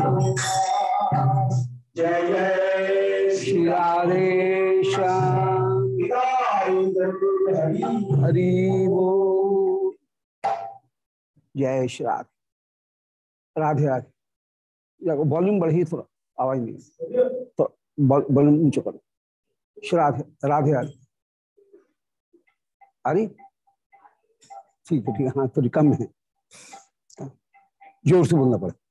जय जय राधे जय श्री राधे राधे वॉल्यूम बढ़ी थोड़ा आवाज़ नहीं तो वॉल्यूम ऊँचा करो श्री राधे राधे राधे अरे ठीक है ठीक है हाँ थोड़ी कम है ज़ोर से बोलना पड़े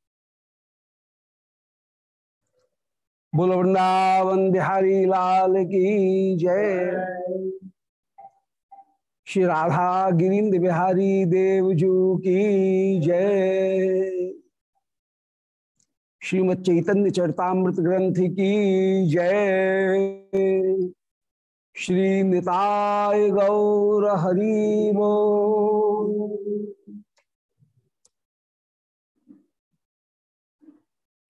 बोलो, वृंदावन बिहारी लाल की जय। श्री राधा गिरिंद बिहारी देवजू की जय। श्रीमद चैतन्य चरतामृत ग्रंथ की जय। श्री निताय गौर हरिवो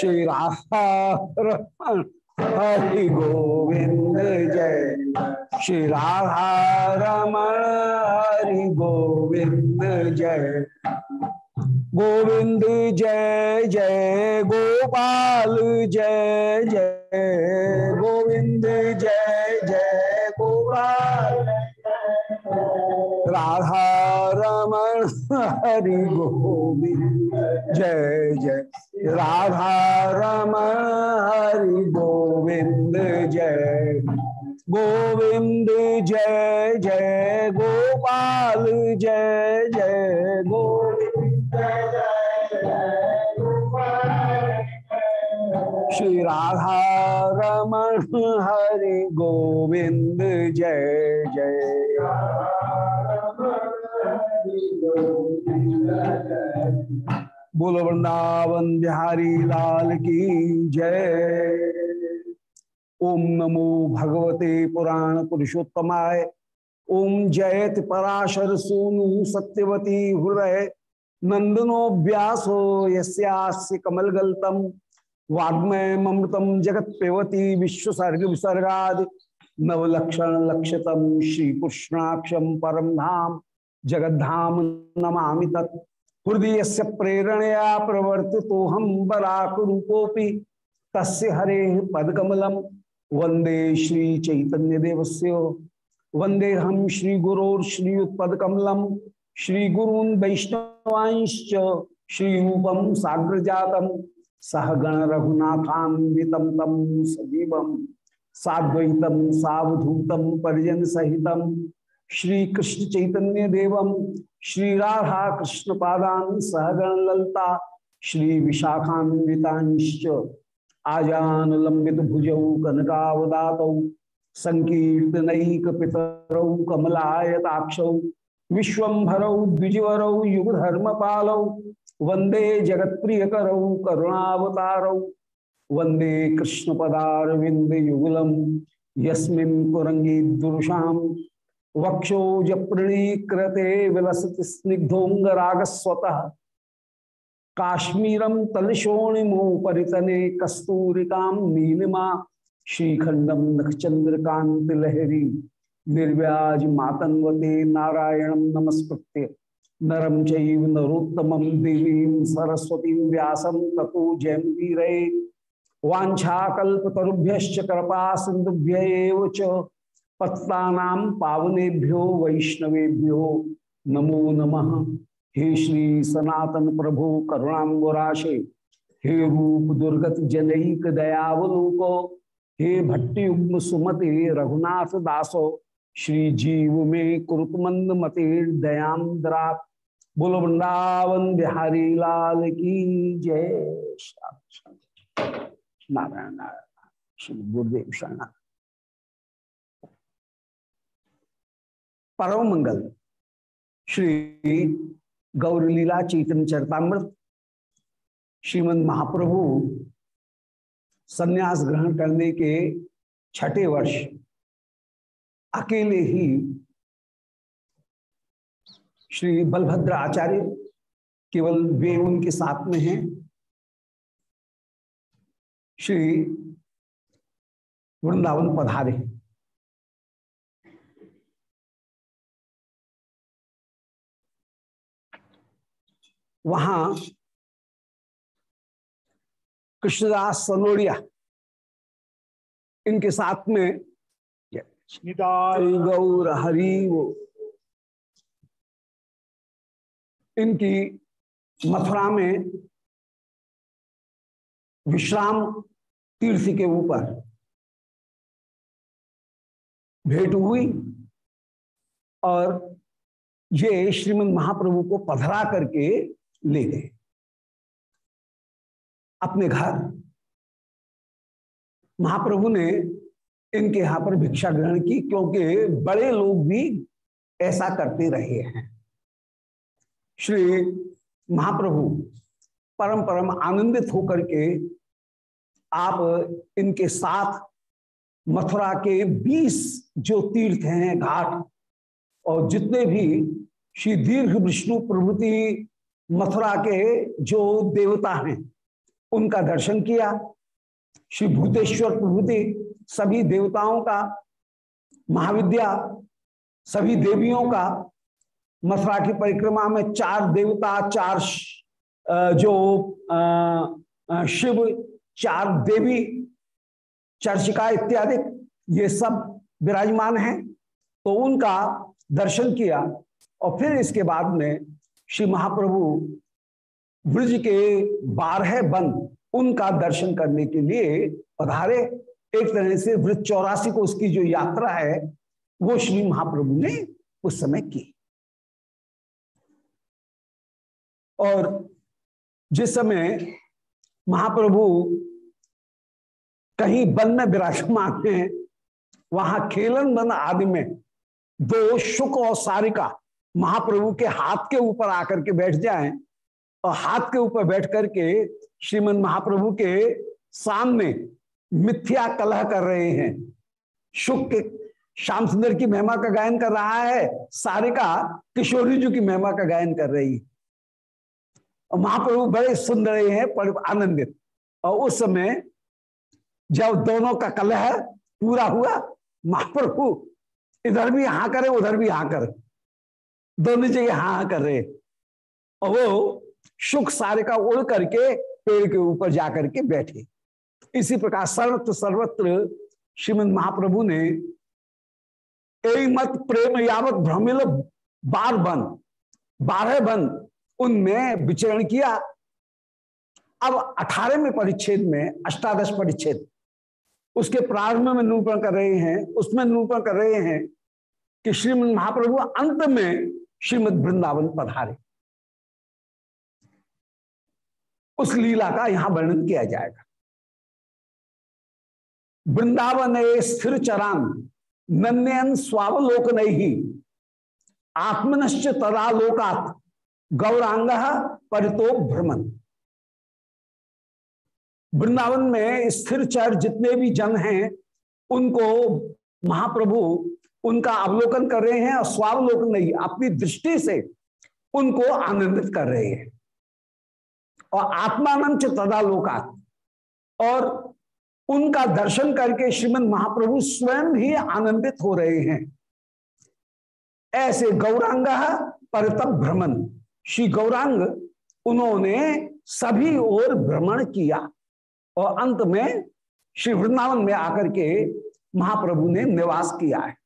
श्री राधा हरि गोविंद जय श्री राधा रमण हरि गोविंद जय गोविंद जय जय गोपाल जय जय गोविंद जय जय गोपाल। राधा रमण हरि गोविंद जय जय। राधा रमण हरि गोविंद जय। गोविंद जय जय गोपाल जय जय गोविंद श्री राधा रमण हरि गोविंद जय जय। बोलो वृंदावन बिहारी लाल की जय। ओम नमो भगवते पुराण पुरुषोत्तमाय। ओम जयत पराशर सूनु सत्यवती हृदय नंदनो व्यासो यस्यास्य कमलगल्तम वाग्मय ममृतम जगत पेवती विश्वसर्ग विसर्गा नवलक्षण लक्षतम श्री कृष्णाक्षम परम धाम जगद्धाम नमा तत्। हृदय से प्रेरणया प्रवर्ति तो हम बराक रूपोपि तस्य हरे पदकमलम। वंदे श्री चैतन्य देवस्य वंदे हम श्री गुरोर श्रीयुत्पदकमलम। श्री गुरून श्री रूपम साग्र जातम सहगण रघुनाथान्वितम तम सजीव साद्वैतम सावधूतम परिजन सहित श्री कृष्ण चैतन्य श्री राधा कृष्ण पादान सहगण ललता श्री विशाखान्वितांश्च आजान लंबित भुजौ कनकावदात संकीर्तनैक पितरौ कमलायताक्षौ विश्वभरौ द्विजवरौ युगधर्म पालौ वंदे जगत प्रिय करौ करुणावतारौ वंदे कृष्ण पदारविंद युगलम यस्मिन् कुरंगी दुरुषाम वक्षोज प्रणीकृते विलसति स्निग्धोंगराग स्वतः काश्मीरम तलशोणिमो परितने कस्तूरिकाम नीलिमा श्रीखंडम नखचंद्रकांत लहरी निर्व्याज मातन्वते नारायणं नमस्कृत्य। नरम चैव नरोत्तमं देवीं सरस्वतीं व्यासं ततो जयन्तीरे वाञ्छाकल्पतरुभ्यश्च कृपा सिन्धुभ्य पत्तानां पावनेभ्यो, वैष्णवेभ्यो, नमो नमः। हे श्री सनातन प्रभु, करुणांगुराशे, हे रूप दुर्गत जनईक दयावलोको, हे भट्टयुग्म सुमते रघुनाथ दासो, श्री जीव में कुरुतमंद मते दयांद्रा। बोलो वृंदावन बिहारी लाल की जय। नारायण नारायण। श्री गुरुदेव शरण परम मंगल श्री गौरलीला चैतन्य चरतामृत। श्रीमद महाप्रभु संन्यास ग्रहण करने के छठे वर्ष अकेले ही श्री बलभद्र आचार्य केवल वे उनके साथ में हैं। श्री वृंदावन पधारे। वहाँ कृष्णदास सनोड़िया इनके साथ में गौर हरि वो इनकी मथुरा में विश्राम तीर्थ के ऊपर भेंट हुई और ये श्रीमद महाप्रभु को पधरा करके ले गए अपने घर। महाप्रभु ने इनके यहाँ पर भिक्षा ग्रहण की, क्योंकि बड़े लोग भी ऐसा करते रहे हैं। श्री महाप्रभु परम परम आनंदित होकर के आप इनके साथ मथुरा के 20 जो तीर्थ हैं, घाट, और जितने भी श्री दीर्घ विष्णु प्रभृति मथुरा के जो देवता हैं, उनका दर्शन किया। श्री भूतेश्वर प्रभृति सभी देवताओं का, महाविद्या सभी देवियों का, मथुरा की परिक्रमा में चार देवता, चार जो शिव, चार देवी, चर्चिका इत्यादि, ये सब विराजमान हैं। तो उनका दर्शन किया और फिर इसके बाद में श्री महाप्रभु ब्रज के बारह बन उनका दर्शन करने के लिए पधारे। एक तरह से वृद्ध चौरासी को उसकी जो यात्रा है, वो श्री महाप्रभु ने उस समय की। और जिस समय महाप्रभु कहीं वन में विराजमान हैं, वहाँ खेलन वन आदि में दो शुक और सारिका महाप्रभु के हाथ के ऊपर आकर के बैठ जाएँ और हाथ के ऊपर बैठ करके श्रीमद महाप्रभु के सामने मिथ्या कलह कर रहे हैं। शुक श्याम सुंदर की महिमा का गायन कर रहा है, सारिका किशोरी जी की महिमा का गायन कर रही है। और महाप्रभु बड़े सुन रहे हैं पर आनंदित। और उस समय जब दोनों का कलह पूरा हुआ, महाप्रभु इधर भी हाँ करे, उधर भी हाँ करे। दोनों जगह हाँ हाँ कर रहे और वो सुख सारे का उड़ करके पेड़ के ऊपर जाकर के बैठे। इसी प्रकार सर्वत्र सर्वत्र श्रीमद महाप्रभु ने मत प्रेम यावत भ्रमिल बार बन, बारह बन, उनमें विचरण किया। अब अठारहवें परिच्छेद में, अष्टादश परिच्छेद, उसके प्रारंभ में निरूपण कर रहे हैं, उसमें निरूपण कर रहे हैं कि श्रीमद महाप्रभु अंत में श्रीमद वृंदावन पधारे। उस लीला का यहाँ वर्णन किया जाएगा। वृंदावन स्थिर चरान, नन्यन स्वावलोक नहीं आत्मनश्च तदालोकात गौरांग परितो भ्रमण वृंदावन में स्थिर चर जितने भी जन हैं, उनको महाप्रभु उनका अवलोकन कर रहे हैं और स्वावलोकन नहीं, अपनी दृष्टि से उनको आनंदित कर रहे हैं। और आत्मानंद तदालोकात और उनका दर्शन करके श्रीमद महाप्रभु स्वयं ही आनंदित हो रहे हैं। ऐसे गौरांग परतप भ्रमण श्री गौरांग उन्होंने सभी ओर भ्रमण किया और अंत में श्री वृंदावन में आकर के महाप्रभु ने निवास किया है।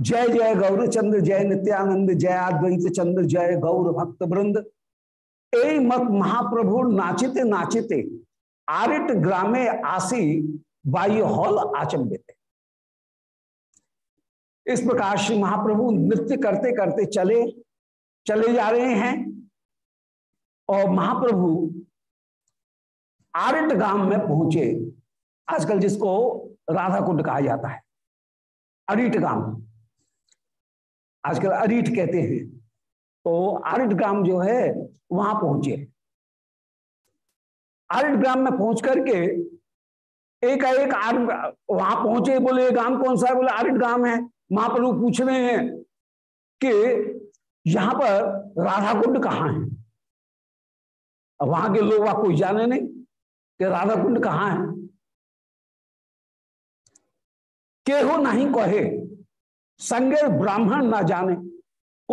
जय जय गौर चंद्र, जय नित्यानंद, जय अद्वैत चंद्र, जय गौर भक्त वृंद। ए मत महाप्रभु नाचिते नाचिते, आरिट ग्रामे आसी वायु हॉल आचंबित इस प्रकार श्री महाप्रभु नृत्य करते करते चले चले जा रहे हैं और महाप्रभु आरिट गाँव में पहुँचे। आजकल जिसको राधा कुंड कहा जाता है, अरिट गाँव। आजकल अरीट कहते हैं। तो आरिट ग्राम जो है, वहाँ पहुँचे। आरिट ग्राम में पहुँच करके एक एक वहाँ पहुँचे, बोले, ये गाँव कौन सा है? बोले आरिट ग्राम है। वहाँ महाप्रभु पूछ रहे हैं कि यहाँ पर राधा कुंड कहाँ है? वहाँ के लोग कोई जाने नहीं कि राधा कुंड कहाँ है। केहो नहीं कहे। संगे ब्राह्मण ना जाने।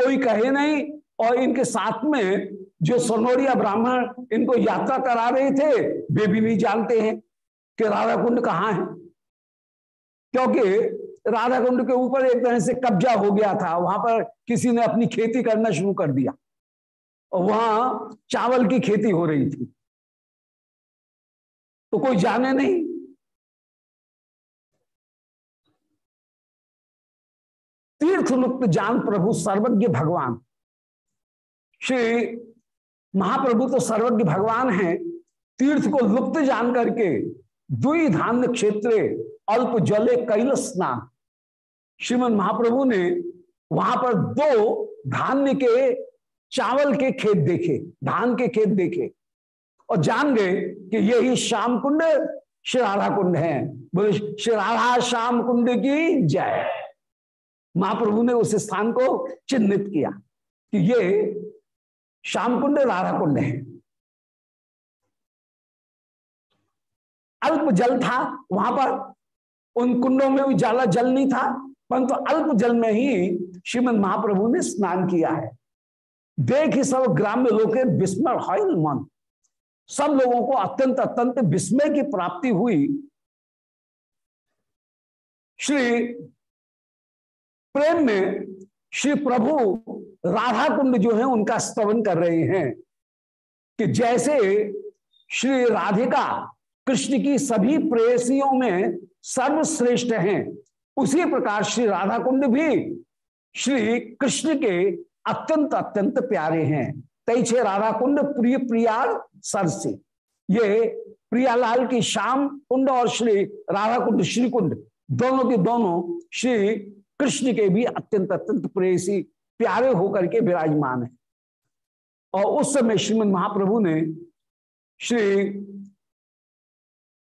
कोई कहे नहीं, और इनके साथ में जो सोनोरिया ब्राह्मण इनको यात्रा करा रहे थे, वे भी नहीं जानते हैं कि राधा कुंड कहाँ है। क्योंकि राधा कुंड के ऊपर एक तरह से कब्जा हो गया था। वहाँ पर किसी ने अपनी खेती करना शुरू कर दिया। और वहाँ चावल की खेती हो रही थी। तो कोई जाने नहीं। तीर्थ लुप्त जान प्रभु, सर्वज्ञ भगवान। श्री महाप्रभु तो सर्वज्ञ भगवान हैं। तीर्थ को लुप्त जान करके दुई धान्य क्षेत्र, अल्प जले कैल स्नान। श्रीमद महाप्रभु ने वहाँ पर दो धान्य के चावल के खेत देखे, धान के खेत देखे। और जान गए कि यही श्याम कुंड, श्री राधा कुंड है। बोले, श्री राधा, श्याम कुंड की जय। महाप्रभु ने उस स्थान को चिन्हित किया कि ये श्याम कुंड, राधा कुंड है। अल्प जल था, वहाँ पर उन कुंडों में भी ज़्यादा जल नहीं था, परंतु तो अल्प जल में ही श्रीमद महाप्रभु ने स्नान किया है। देख ही सब ग्राम्य लोग विस्मय हॉल मन। सब लोगों को अत्यंत अत्यंत विस्मय की प्राप्ति हुई। श्री प्रेम में श्री प्रभु राधा कुंड जो है, उनका स्तवन कर रहे हैं कि जैसे श्री राधिका कृष्ण की सभी प्रेसियों में सर्वश्रेष्ठ हैं, उसी प्रकार श्री राधा कुंड भी श्री कृष्ण के अत्यंत अत्यंत प्यारे हैं। तैछे राधा कुंड प्रिय प्रियार सर से ये प्रियालाल की श्याम कुंड और श्री राधा कुंड श्री कुंड दोनों के दोनों श्री कृष्ण के भी अत्यंत अत्यंत प्रेसी प्यारे होकर के विराजमान है। और उस समय श्रीमद महाप्रभु ने श्री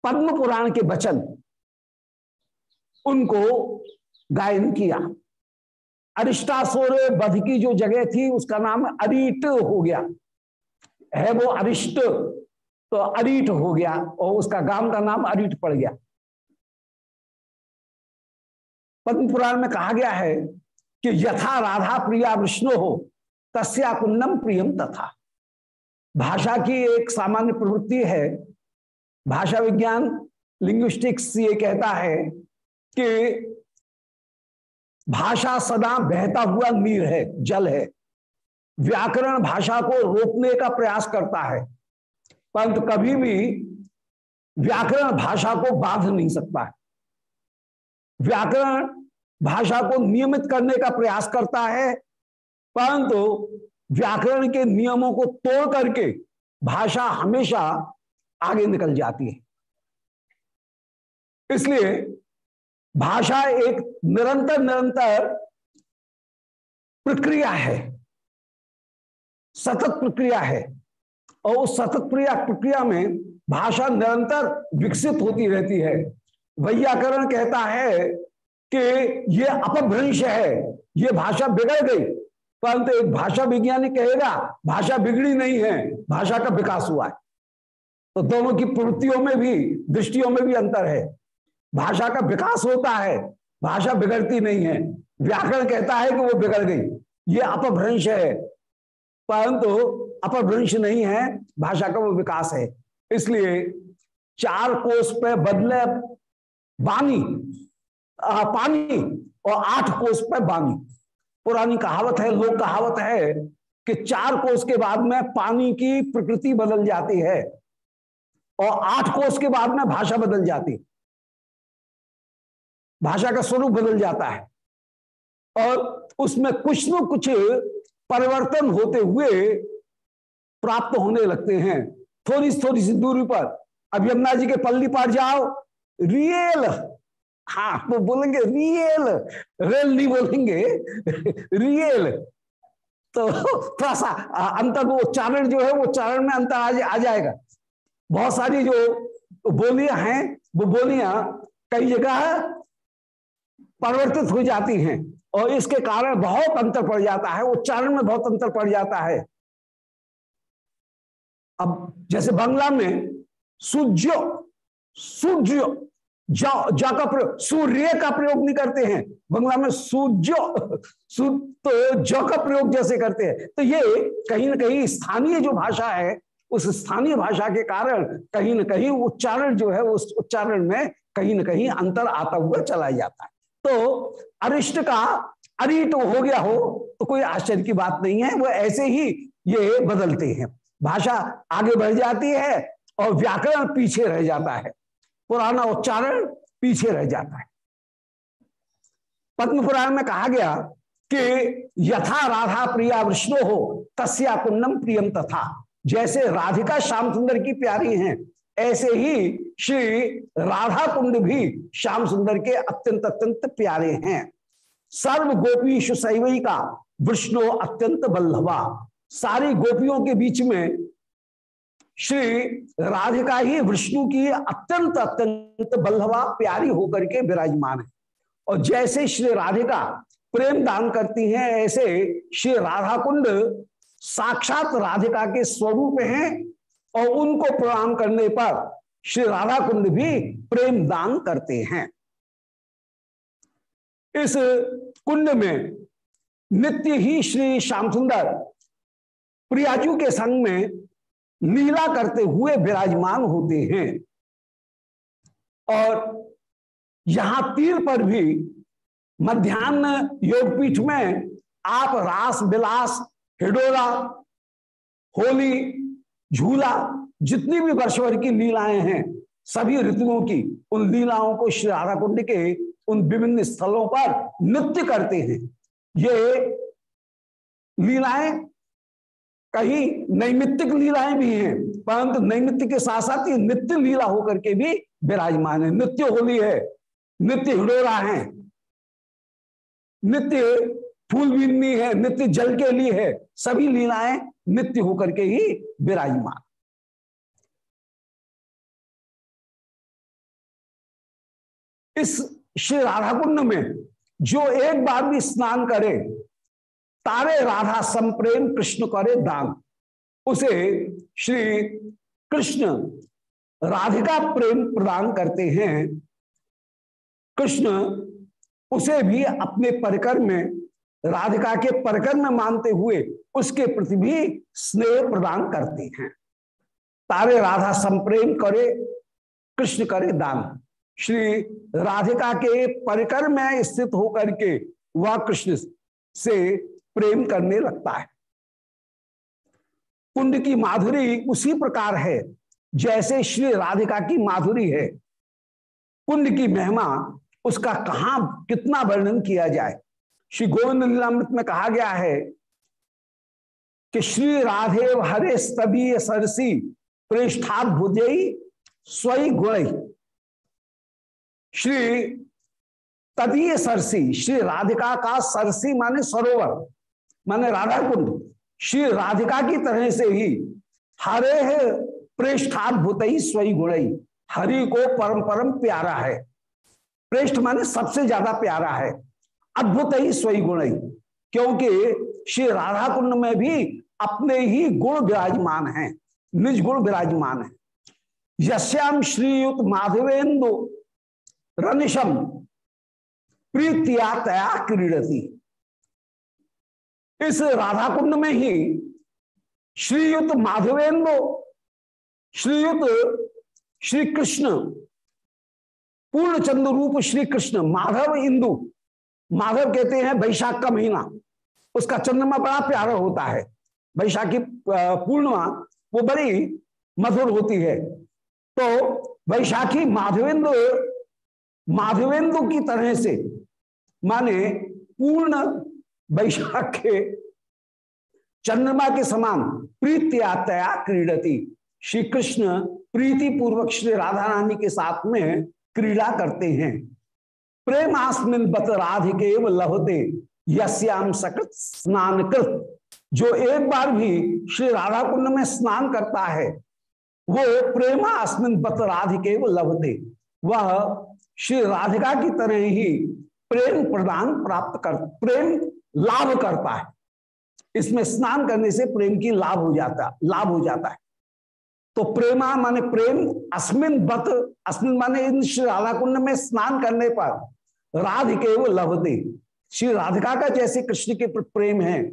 पद्म पुराण के वचन उनको गायन किया। अरिष्टासुर बध की जो जगह थी, उसका नाम अरिट हो गया। है वो अरिष्ट तो अरिट हो गया और उसका गाँव का नाम अरिट पड़ गया। पद्म पुराण में कहा गया है कि यथा राधा प्रिया विष्णु हो तस्या कुंडम प्रियम तथा। भाषा की एक सामान्य प्रवृत्ति है। भाषा विज्ञान लिंग्विस्टिक्स ये कहता है कि भाषा सदा बहता हुआ नीर है, जल है। व्याकरण भाषा को रोकने का प्रयास करता है, परंतु कभी भी व्याकरण भाषा को बाँध नहीं सकता है। व्याकरण भाषा को नियमित करने का प्रयास करता है, परंतु व्याकरण के नियमों को तोड़ करके भाषा हमेशा आगे निकल जाती है। इसलिए भाषा एक निरंतर निरंतर प्रक्रिया है, सतत प्रक्रिया है, और उस सतत प्रक्रिया प्रक्रिया में भाषा निरंतर विकसित होती रहती है। वैयाकरण कहता है कि ये अपभ्रंश है, ये भाषा बिगड़ गई। परंतु एक भाषा विज्ञानी कहेगा, भाषा बिगड़ी नहीं है, भाषा का विकास हुआ है। तो दोनों की प्रवृत्तियों में भी, दृष्टियों में भी अंतर है। भाषा का विकास होता है, भाषा बिगड़ती नहीं है। व्याकरण कहता है कि वो बिगड़ गई। ये अपभ्रंश है। परंतु अपभ्रंश नहीं है, भाषा का वो विकास है। इसलिए चार कोष पे बदले बानी। आ, पानी और आठ कोष पे बानी। पुरानी कहावत है लोक कहावत है कि चार कोष के बाद में पानी की प्रकृति बदल जाती है और आठ कोष के बाद में भाषा बदल जाती है। भाषा का स्वरूप बदल जाता है और उसमें कुछ न कुछ परिवर्तन होते हुए प्राप्त होने लगते हैं। थोड़ी थोड़ी सी दूरी पर अब यमुना जी के पल्ली पार जाओ रियल हाँ। वो बोलेंगे रियल रेल नहीं बोलेंगे रियल तो थोड़ा सा अंतर वो उच्चारण जो है वो उच्चारण में अंतर आ, आ जाएगा। बहुत सारी जो बोलियाँ हैं वो बोलियाँ कई जगह परिवर्तित हो जाती हैं और इसके कारण बहुत अंतर पड़ जाता है उच्चारण में बहुत अंतर पड़ जाता है। अब जैसे बांग्ला में सूर्य सूर्य जा, जा का प्रयोग सूर्य का प्रयोग नहीं करते हैं। बंगला में सूर्य तो ज का प्रयोग जैसे करते हैं। तो ये कहीं ना कहीं स्थानीय जो भाषा है उस स्थानीय भाषा के कारण कहीं ना कहीं उच्चारण जो है उस उच्चारण में कहीं ना कहीं अंतर आता हुआ चला जाता है। तो अरिष्ट का अरिट हो गया हो तो कोई आश्चर्य की बात नहीं है वो ऐसे ही ये बदलते हैं। भाषा आगे बढ़ जाती है और व्याकरण पीछे रह जाता है। पुराना उच्चारण पीछे रह जाता है। पद्म पुराण में कहा गया कि यथा राधा प्रिया विष्णु हो, तस्या कुंडम प्रियम तथा। जैसे राधिका श्याम सुंदर की प्यारी हैं, ऐसे ही श्री राधा कुंड भी श्याम सुंदर के अत्यंत अत्यंत प्यारे हैं। सर्व गोपी सैवई का विष्णु अत्यंत बल्लभा। सारी गोपियों के बीच में श्री राधिका ही विष्णु की अत्यंत अत्यंत बल्लभा, प्यारी होकर के विराजमान है। और जैसे श्री राधिका प्रेम दान करती हैं, ऐसे श्री राधा कुंड साक्षात राधिका के स्वरूप हैं और उनको प्रणाम करने पर श्री राधा कुंड भी प्रेम दान करते हैं। इस कुंड में नित्य ही श्री श्याम सुंदर प्रियाजू के संग में लीला करते हुए विराजमान होते हैं। और यहाँ तीर पर भी मध्यान्ह योगपीठ में आप रास बिलास हिडोरा, होली, झूला, जितनी भी वर्षवर की लीलाएँ हैं, सभी ऋतुओं की उन लीलाओं को श्री राधा कुंड के उन विभिन्न स्थलों पर नृत्य करते हैं। ये लीलाएँ कहीं नैमित्तिक लीलाएँ भी हैं, परंतु नैमित्तिक के साथ साथ ये नित्य लीला होकर के भी विराजमान है। नित्य होली है, नित्य हिडोरा है, नित्य फूल बिन्नी है, नित्य जल के लिए है, सभी लीलाएँ नित्य होकर के ही विराजमान। इस श्री राधा कुंड में जो एक बार भी स्नान करे तारे राधा संप्रेम कृष्ण करे दान। उसे श्री कृष्ण राधिका प्रेम प्रदान करते हैं। कृष्ण उसे भी अपने परिकर में, राधिका के परिकर में मानते हुए उसके प्रति भी स्नेह प्रदान करते हैं। तारे राधा संप्रेम करे, कृष्ण करे दान। श्री राधिका के परिकर में स्थित होकर के वह कृष्ण से प्रेम करने लगता है। कुंड की माधुरी उसी प्रकार है, जैसे श्री राधिका की माधुरी है। कुंड की महिमा, उसका कहा, कितना वर्णन किया जाए? श्री गोविंद लीलामृत में कहा गया है कि श्री राधे हरे स्तभी सरसी, प्रेष्ठात भुजई स्वई गुण। श्री तदीय सरसी, श्री राधिका का सरसी माने सरोवर। माने राधा कुंड श्री राधिका की तरह से ही हरे है ही स्वयं गुणई हरि को परम परम प्यारा है। प्रेष्ठ माने सबसे ज़्यादा प्यारा है। अद्भुत ही स्वयं गुणई क्योंकि श्री राधा कुंड में भी अपने ही गुण विराजमान हैं निज गुण विराजमान है। यश्याम श्रीयुत माधवेन्दु रनिशम प्रीतिया तया क्रीडती। इस राधा कुंड में ही श्रीयुत माधवेन्द्र श्रीयुत श्री कृष्ण पूर्ण चंद्र रूप श्री कृष्ण माधव इंदु, माधव कहते हैं वैशाख का महीना, उसका चंद्रमा बड़ा प्यारा होता है, वैशाखी पूर्णिमा, वो बड़ी मधुर होती है। तो वैशाखी माधवेंद्र माधवेंद्र की तरह से माने पूर्ण वैशाख के चंद्रमा के समान प्रीत्या तया क्रीडती। श्री कृष्ण प्रीति पूर्वक श्री राधा रानी के साथ में क्रीड़ा करते हैं। प्रेमास्मिन बत राधिके लभते यश्याम सकृत स्नान कृत जो एक बार भी श्री राधा कुंड में स्नान करता है, वो प्रेमा अस्मिन बत राधिके लभते वह श्री राधिका की तरह ही प्रेम प्रदान प्राप्त कर, प्रेम लाभ करता है। इसमें स्नान करने से प्रेम की लाभ हो जाता, लाभ हो जाता है। तो प्रेमा माने प्रेम, अस्मिन बत अस्मिन माने इन श्री राधा कुंड में स्नान करने पर राधिके वो लभते। श्री राधिका का जैसे कृष्ण के प्रेम है,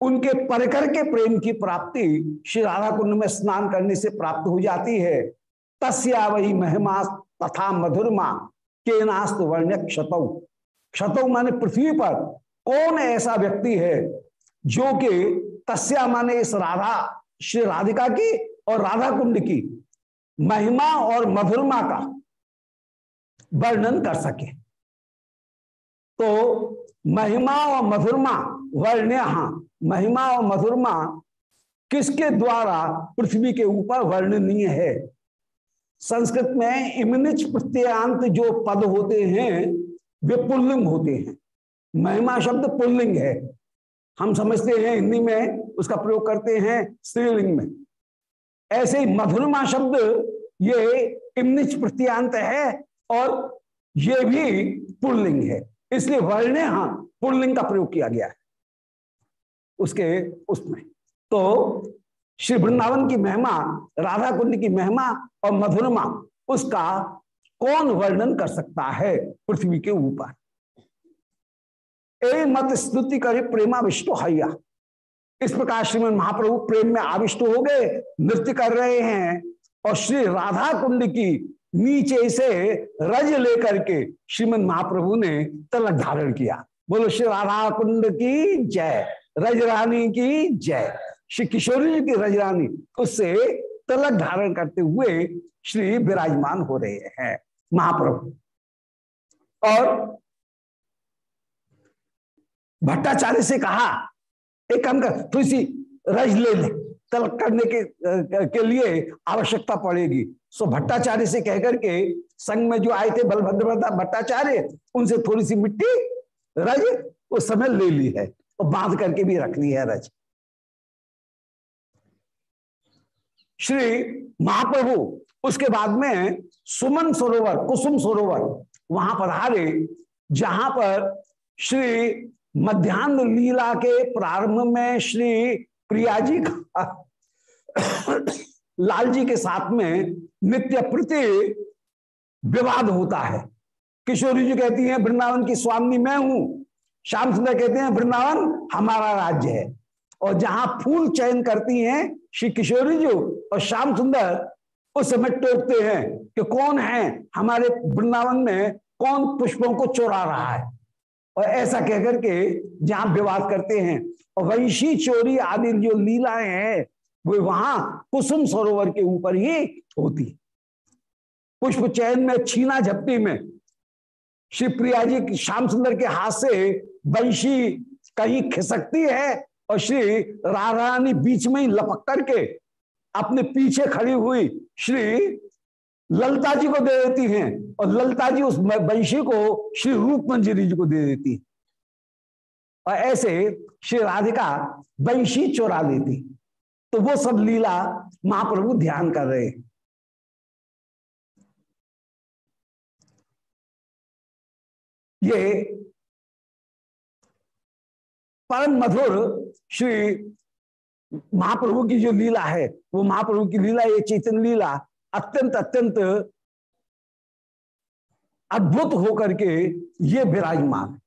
उनके परिकर के प्रेम की प्राप्ति श्री राधा कुंड में स्नान करने से प्राप्त हो जाती है। तस्या वही महिमा तथा मधुरमा के नास्त वर्ण क्षतौ। क्षतौ माने पृथ्वी पर कौन ऐसा व्यक्ति है जो कि तस्या माने इस राधा, श्री राधिका की और राधा कुंड की महिमा और मधुरमा का वर्णन कर सके। तो महिमा और मधुरमा वर्ण्य महिमा और मधुरमा किसके द्वारा पृथ्वी के ऊपर वर्णनीय है? संस्कृत में इमनिच प्रत्यांत जो पद होते हैं, वे पुल्लिंग होते हैं। महिमा शब्द पुल्लिंग है। हम समझते हैं हिंदी में उसका प्रयोग करते हैं स्त्रीलिंग में। ऐसे ही मधुरमा शब्द ये इमनिच प्रत्यांत है और ये भी पुल्लिंग है। इसलिए वर्ण्य हाँ पुल्लिंग का प्रयोग किया गया है। उसके उसमें। तो श्री वृंदावन की महिमा राधा कुंड की महिमा और मधुरमा उसका कौन वर्णन कर सकता है पृथ्वी के ऊपर? ए मत स्तुति करे प्रेमा विष्णु हैया इस प्रकार श्रीमद महाप्रभु प्रेम में आविष्ट हो गए, नृत्य कर रहे हैं और श्री राधा कुंड की नीचे से रज लेकर के श्रीमद महाप्रभु ने तलक धारण किया। बोलो, श्री राधा कुंड की जय, रज रानी की जय। श्री किशोरी जी की रज रानी, उससे तलक धारण करते हुए श्री विराजमान हो रहे हैं महाप्रभु। और भट्टाचार्य से कहा, एक काम कर थोड़ी सी रज ले ले। तलक करने के के लिए आवश्यकता पड़ेगी। सो भट्टाचार्य से कहकर के संघ में जो आए थे बलभद्र भट्टाचार्य, उनसे थोड़ी सी मिट्टी, रज उस समय ले ली है और बाँध करके भी रख ली है रज। श्री महाप्रभु, उसके बाद में सुमन सरोवर, कुसुम सरोवर, वहाँ पर हारे, जहाँ पर श्री मध्यान्ह लीला के प्रारंभ में श्री प्रिया जी का लाल जी के साथ में नित्य प्रति विवाद होता है। किशोरी जी कहती हैं, वृंदावन की स्वामी मैं हूँ। श्याम सुंदर कहते हैं, वृंदावन हमारा राज्य है। और जहाँ फूल चयन करती हैं श्री किशोरी जी और श्याम सुंदर, उस समय टोकते हैं कि कौन है हमारे वृंदावन में कौन पुष्पों को चोरा रहा है। और ऐसा कहकर के जहाँ विवाद करते हैं, और वैशी चोरी आदि जो लीलाएँ हैं, वो वहाँ कुसुम सरोवर के ऊपर ही होती पुष्प चयन में, छीना झपटी में श्री प्रिया जी श्याम सुंदर के हाथ से वंशी कहीं खिसकती है, और श्री राधारानी बीच में ही लपक करके अपने पीछे खड़ी हुई श्री ललता जी को दे देती हैं और ललता जी उस वंशी को श्री रूप मंजरी जी को दे देती और ऐसे श्री राधिका वंशी चोरा लेती तो वो सब लीला महाप्रभु ध्यान कर रहे ये परम मधुर श्री महाप्रभु की जो लीला है, वो महाप्रभु की लीला, ये चेतन लीला अत्यंत अत्यंत अद्भुत होकर के ये विराजमान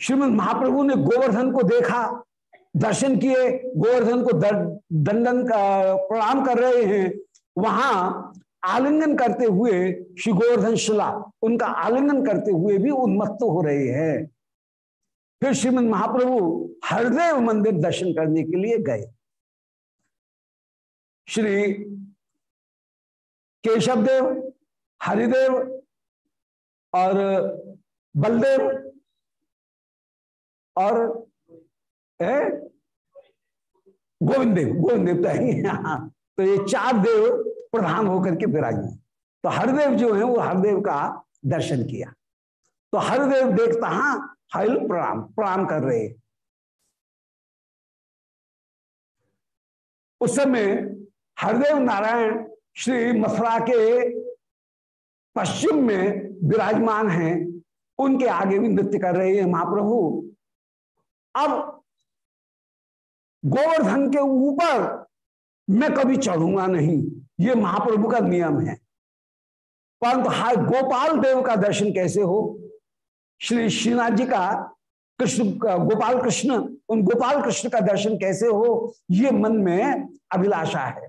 श्रीमद महाप्रभु ने गोवर्धन को देखा, दर्शन किए, गोवर्धन को दंडन प्रणाम कर रहे हैं। वहाँ आलिंगन करते हुए श्री गोवर्धन शिला, उनका आलिंगन करते हुए भी उन्मत्त हो रहे हैं। फिर श्रीमद महाप्रभु हरदेव मंदिर दर्शन करने के लिए गए। श्री केशव देव हरिदेव और बलदेव और गोविंद देव गोविंद देव तो है तो ये चार देव प्रधान होकर के विराजमान तो हरदेव जो है, वो हरदेव का दर्शन किया। तो हरदेव देखता हाँ हल प्रणाम प्रणाम कर रहे उस समय हरदेव नारायण श्री मथुरा के पश्चिम में विराजमान हैं। उनके आगे भी नृत्य कर रहे हैं महाप्रभु। अब गोवर्धन के ऊपर मैं कभी चढ़ूँगा नहीं। ये महाप्रभु का नियम है। परंतु हाय, गोपाल देव का दर्शन कैसे हो? श्री श्रीनाथ जी का कृष्ण, गोपाल कृष्ण, उन गोपाल कृष्ण का दर्शन कैसे हो, ये मन में अभिलाषा है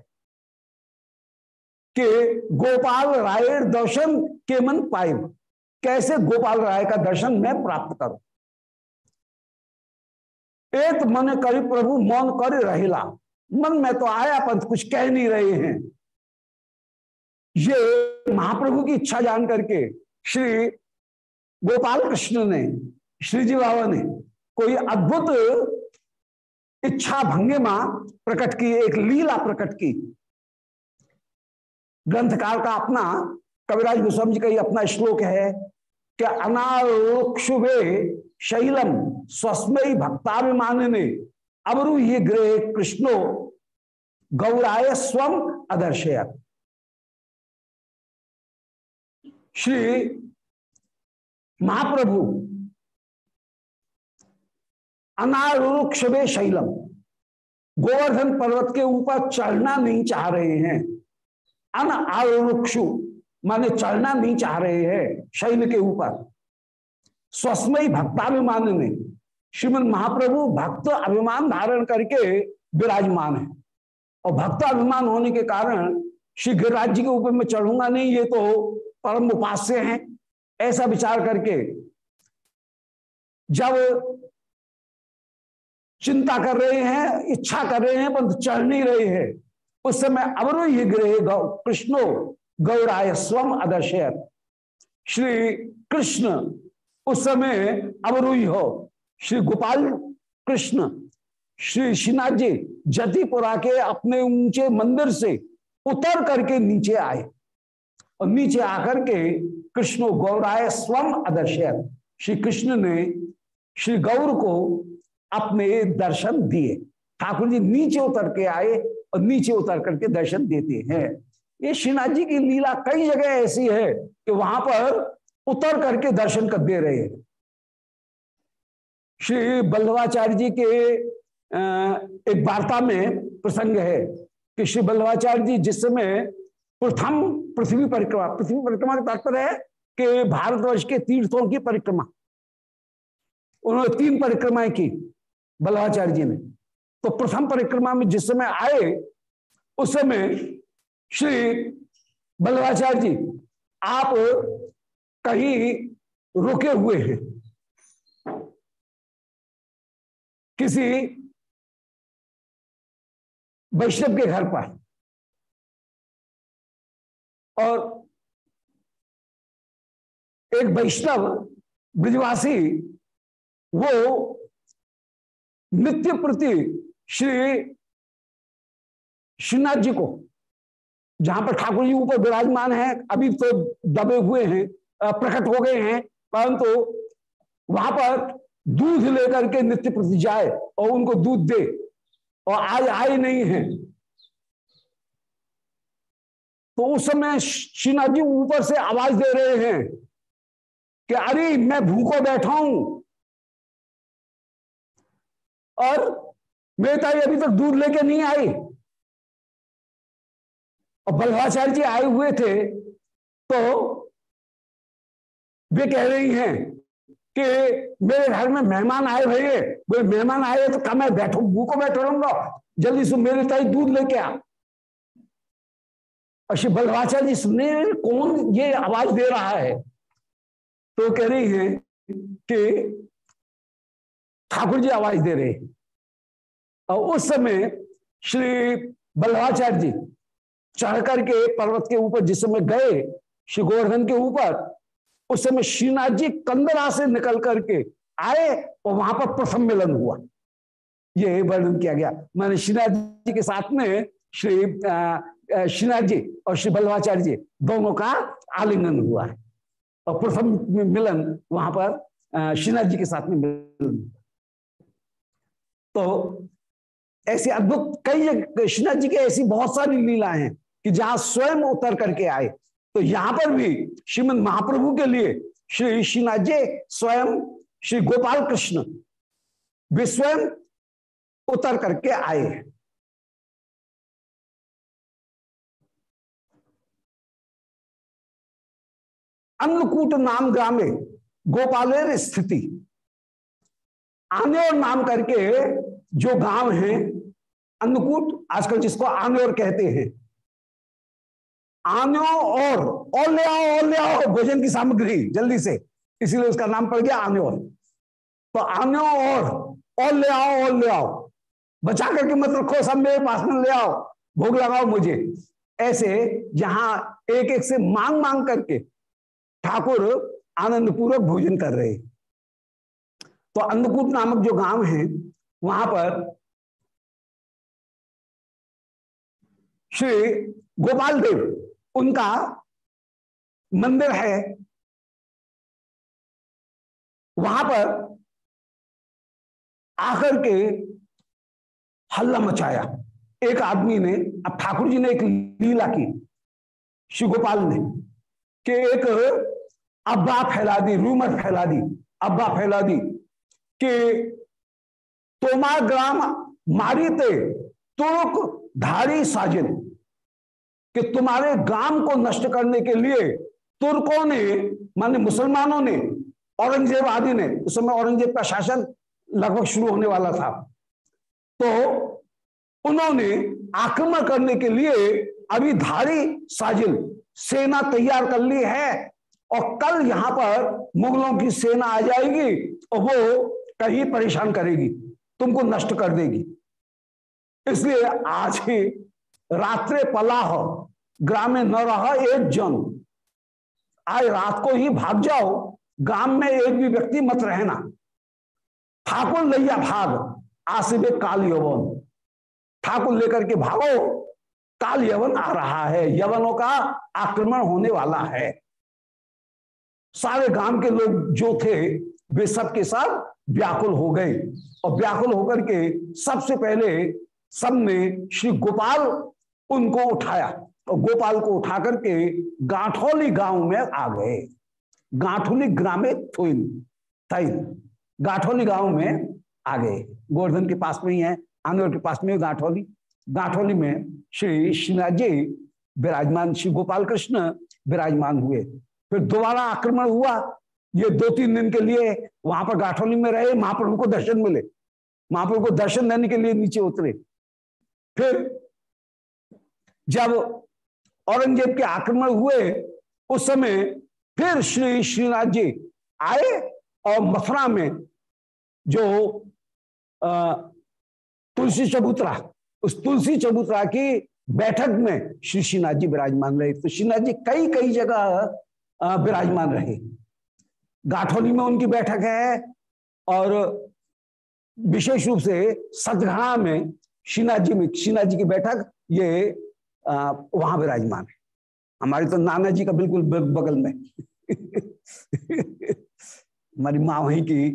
कि गोपाल राय दर्शन के मन पाए कैसे गोपाल राय का दर्शन मैं प्राप्त करूँ? एक मन करी प्रभु मौन कर रहेला। मन में तो आया पंथ कुछ कह नहीं रहे हैं। ये महाप्रभु की इच्छा जान करके श्री गोपाल कृष्ण ने श्रीजी बाबा ने कोई अद्भुत इच्छा भंगिमा प्रकट की, एक लीला प्रकट की। ग्रंथकार का अपना, कविराज गोस्वामी जी का ही अपना श्लोक है कि अनाक्षुभे शैलम स्वस्मयी भक्ताभिमान ने अबरु ये ग्रह कृष्णो गौराय स्वम अदर्शयत श्री महाप्रभु। अनारुक्षवे शैलम। गोवर्धन पर्वत के ऊपर चढ़ना नहीं चाह रहे हैं। अन आरुक्षु माने चढ़ना नहीं चाह रहे हैं शैल के ऊपर। स्वस्मयी भक्ताभिमान ने श्रीमद महाप्रभु भक्त अभिमान धारण करके विराजमान है। और भक्त अभिमान होने के कारण श्री गिरिराज जी के ऊपर मैं चढ़ूँगा नहीं, ये तो परम उपास्य हैं। ऐसा विचार करके जब चिंता कर रहे हैं, इच्छा कर रहे हैं, परंतु चढ़ नहीं रहे हैं, उस समय अवरोही ग्रह कृष्णो गौराय स्वम अदर्शयत श्री कृष्ण उस समय अवरोही हो। श्री गोपाल कृष्ण, श्री श्रीनाथ जी जतिपुरा के अपने ऊँचे मंदिर से उतर करके नीचे आए। और नीचे आकर के कृष्ण गौराय स्वम अदर्शयत श्री कृष्ण ने श्री गौर को अपने दर्शन दिए। ठाकुर जी नीचे उतर के आए और नीचे उतर करके दर्शन देते हैं। ये श्रीनाथ जी की लीला कई जगह ऐसी है कि वहाँ पर उतर करके दर्शन कर दे रहे हैं। श्री बल्लभाचार्य जी के एक वार्ता में प्रसंग है कि श्री बल्लभाचार्य जी जिस समय प्रथम पृथ्वी परिक्रमा पृथ्वी परिक्रमा का तात्पर्य है कि भारतवर्ष के तीर्थों की परिक्रमा। उन्होंने तीन परिक्रमाएँ की बल्लाचार्य जी ने। तो प्रथम परिक्रमा में जिस समय आए, उस समय श्री बल्लभाचार्य जी आप कहीं रुके हुए हैं। किसी वैष्णव के घर पर। और एक वैष्णव ब्रिजवासी, वो नित्य प्रति श्री श्रीनाथ जी को, जहाँ पर ठाकुर जी ऊपर विराजमान है, अभी तो दबे हुए हैं प्रकट हो गए हैं, परंतु वहाँ पर दूध लेकर के नित्य प्रति जाए और उनको दूध दे, और आज आए नहीं है। तो उस समय श्रीनाथ जी ऊपर से आवाज़ दे रहे हैं कि अरे मैं भूखो बैठा हूँ। और मेरे ताई अभी तक दूध लेके नहीं आई। और बल्लाचार्य जी आए हुए थे तो वे कह रही हैं कि मेरे घर में मेहमान आए भैया, कोई मेहमान आए तो कहा मैं बैठू, भूखो बैठो रहूँगा जल्दी से मेरे ताई दूध लेके आ। और श्री बल्लाचार्य जी सुनने कौन ये आवाज़ दे रहा है? तो कह रही है कि ठाकुर जी आवाज़ दे रहे हैं। और उस समय श्री बल्लभाचार्य जी चढ़ करके पर्वत के ऊपर जिस समय गए, श्री गोवर्धन के ऊपर, उस समय श्रीनाथ जी कंदरा से निकल करके आए और वहाँ पर प्रथम मिलन हुआ। ये वर्णन किया गया। मैंने श्रीनाथ जी के साथ में श्री श्रीनाथ जी और श्री बल्लभाचार्य जी, दोनों का आलिंगन हुआ है। और प्रथम मिलन वहाँ पर श्रीनाथ जी के साथ में मिलन। तो ऐसी अद्भुत, कई श्रीनाथ जी की ऐसी बहुत सारी लीलाएँ हैं कि जहाँ स्वयं उतर करके आए। तो यहाँ पर भी श्रीमद महाप्रभु के लिए श्री श्रीनाथ जी स्वयं श्री गोपाल कृष्ण वे स्वयं उतर करके आए हैं। अन्नकूट नाम ग्रामे, गोपालेर स्थिति। आनेर नाम करके जो गाँव है, अन्नकूट आजकल जिसको आनेर कहते हैं। आनो और और ले आओ, और ले आओ, भोजन की सामग्री जल्दी से, इसीलिए उसका नाम पड़ गया आन्योर तो आनो और और ले आओ, और ले आओ। बचा करके मत रखो, सब मेरे पास में ले आओ, भोग लगाओ मुझे। ऐसे जहाँ एक एक से मांग मांग करके ठाकुर आनंद पूर्वक भोजन कर रहे। तो अन्नकूट नामक जो गाँव है, वहाँ पर श्री गोपाल देव, उनका मंदिर है। वहाँ पर आकर के हल्ला मचाया। एक आदमी ने, अब ठाकुर जी ने एक लीला की, श्री गोपाल ने, कि एक अब्बा फैला दी, रूमर फैला दी, अब्बा फैला दी कि तोमा ग्राम मारी ते तुर्क धारी साजिन कि तुम्हारे गाँव को नष्ट करने के लिए तुर्कों ने, माने मुसलमानों ने, औरंगज़ेब आदि ने, उस समय औरंगज़ेब का शासन लगभग शुरू होने वाला था। तो उन्होंने आक्रमण करने के लिए अभी धारी साजिल सेना तैयार कर ली है और कल यहाँ पर मुगलों की सेना आ जाएगी और वो कहीं परेशान करेगी, तुमको नष्ट कर देगी। इसलिए आज ही रात्रे पलाह ग्राम में न रहा एक जन। आज रात को ही भाग जाओ गाँव में एक भी व्यक्ति मत रहना। ठाकुर लैया भाग, आसिबे काल यवन। ठाकुर लेकर के भागो, काल यवन आ रहा है, यवनों का आक्रमण होने वाला है। सारे गाँव के लोग जो थे, वे सब के सब व्याकुल हो गए। और व्याकुल होकर के सबसे पहले सबने श्री गोपाल उनको उठाया। और गोपाल को उठा करके गांठौली गाँव में आ गए। गांठोली ग्रामे थोइन तैन गांठौली गाँव में आ गए। गोवर्धन के पास में ही है आंदोलन के पास में गांठौली। गांठौली में श्री श्रीनाथ जी विराजमान श्री गोपाल कृष्ण विराजमान हुए। फिर दोबारा आक्रमण हुआ। ये दो तीन दिन के लिए वहाँ पर गाठौली में रहे महाप्रभु को दर्शन मिले। महाप्रभु को दर्शन देने के लिए नीचे उतरे। फिर जब औरंगज़ेब के आक्रमण हुए, उस समय फिर श्री श्रीनाथ जी आए और मथुरा में जो तुलसी चबूतरा, उस तुलसी चबूतरा की बैठक में श्री श्रीनाथ जी विराजमान रहे। तो श्रीनाथ जी कई कई जगह विराजमान रहे। गाठौली में उनकी बैठक है और विशेष रूप से सदघड़ा में श्रीनाथ जी में श्रीनाथ जी की बैठक, ये वहाँ विराजमान है। हमारे तो नाना जी का बिल्कुल बगल में। हमारी माँ वहीं की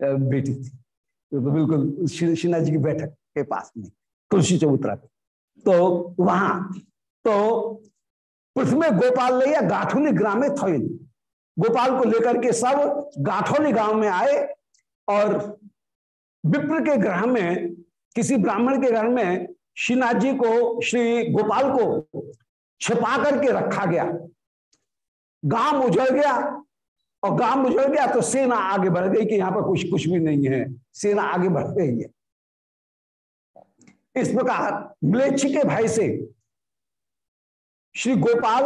बेटी थी। तो बिल्कुल श्रीनाथ जी की बैठक के पास में, तुलसी चबूतरा तो वहाँ तो पृथ्वी गोपाल ले या गाठोली ग्राम में थोइन गोपाल को लेकर के सब गाठोली गाँव में आए और विप्र के ग्रह में, किसी ब्राह्मण के घर में श्रीनाथ जी को, श्री गोपाल को छिपा करके रखा गया। गाँव उजड़ गया और गाँव उजड़ गया तो सेना आगे बढ़ गई कि यहाँ पर कुछ कुछ भी नहीं है। सेना आगे बढ़ गई है। इस प्रकार म्लेच्छ के भाई से श्री गोपाल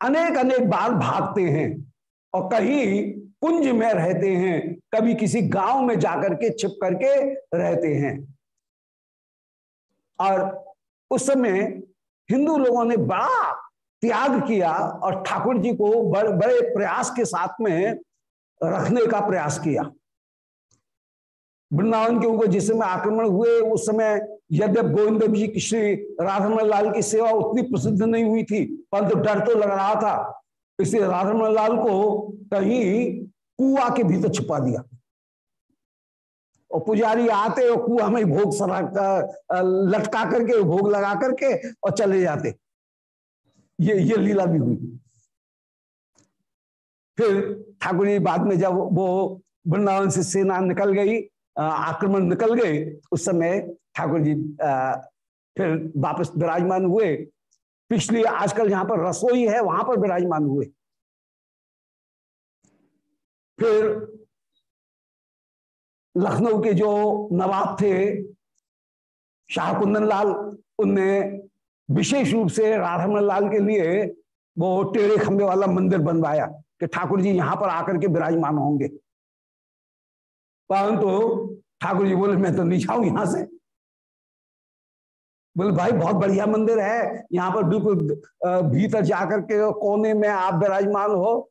अनेक अनेक बार भागते हैं और कहीं कुंज में रहते हैं, कभी किसी गाँव में जाकर के छिप करके रहते हैं। और उस समय हिंदू लोगों ने बड़ा त्याग किया और ठाकुर जी को बड़े बड़े प्रयास के साथ में रखने का प्रयास किया। वृंदावन के ऊपर जिस समय आक्रमण हुए, उस समय यद्यप गोविंद जी की श्री राधामण लाल की सेवा उतनी प्रसिद्ध नहीं हुई थी, परंतु डर तो लग रहा था। इसलिए राधामण लाल को कहीं कुआ के भीतर छुपा दिया। और पुजारी आते और कुआ में भोग सरा लटका करके, भोग लगा करके और चले जाते। ये ये लीला भी हुई। फिर ठाकुर जी बाद में जब वो वृंदावन से सेना निकल गई आक्रमण निकल गए, उस समय ठाकुर जी फिर वापस विराजमान हुए। पिछली आजकल जहाँ पर रसोई है, वहाँ पर विराजमान हुए। फिर लखनऊ के जो नवाब थे, शाह कुंदन लाल, उनने विशेष रूप से राधामन लाल के लिए वो टेढ़े खंबे वाला मंदिर बनवाया कि ठाकुर जी यहाँ पर आकर के विराजमान होंगे। परंतु ठाकुर जी बोले, मैं तो नहीं जाऊँ यहाँ से। बोले, भाई, बहुत बढ़िया मंदिर है। यहाँ पर बिल्कुल भीतर जाकर के कोने में आप विराजमान हो।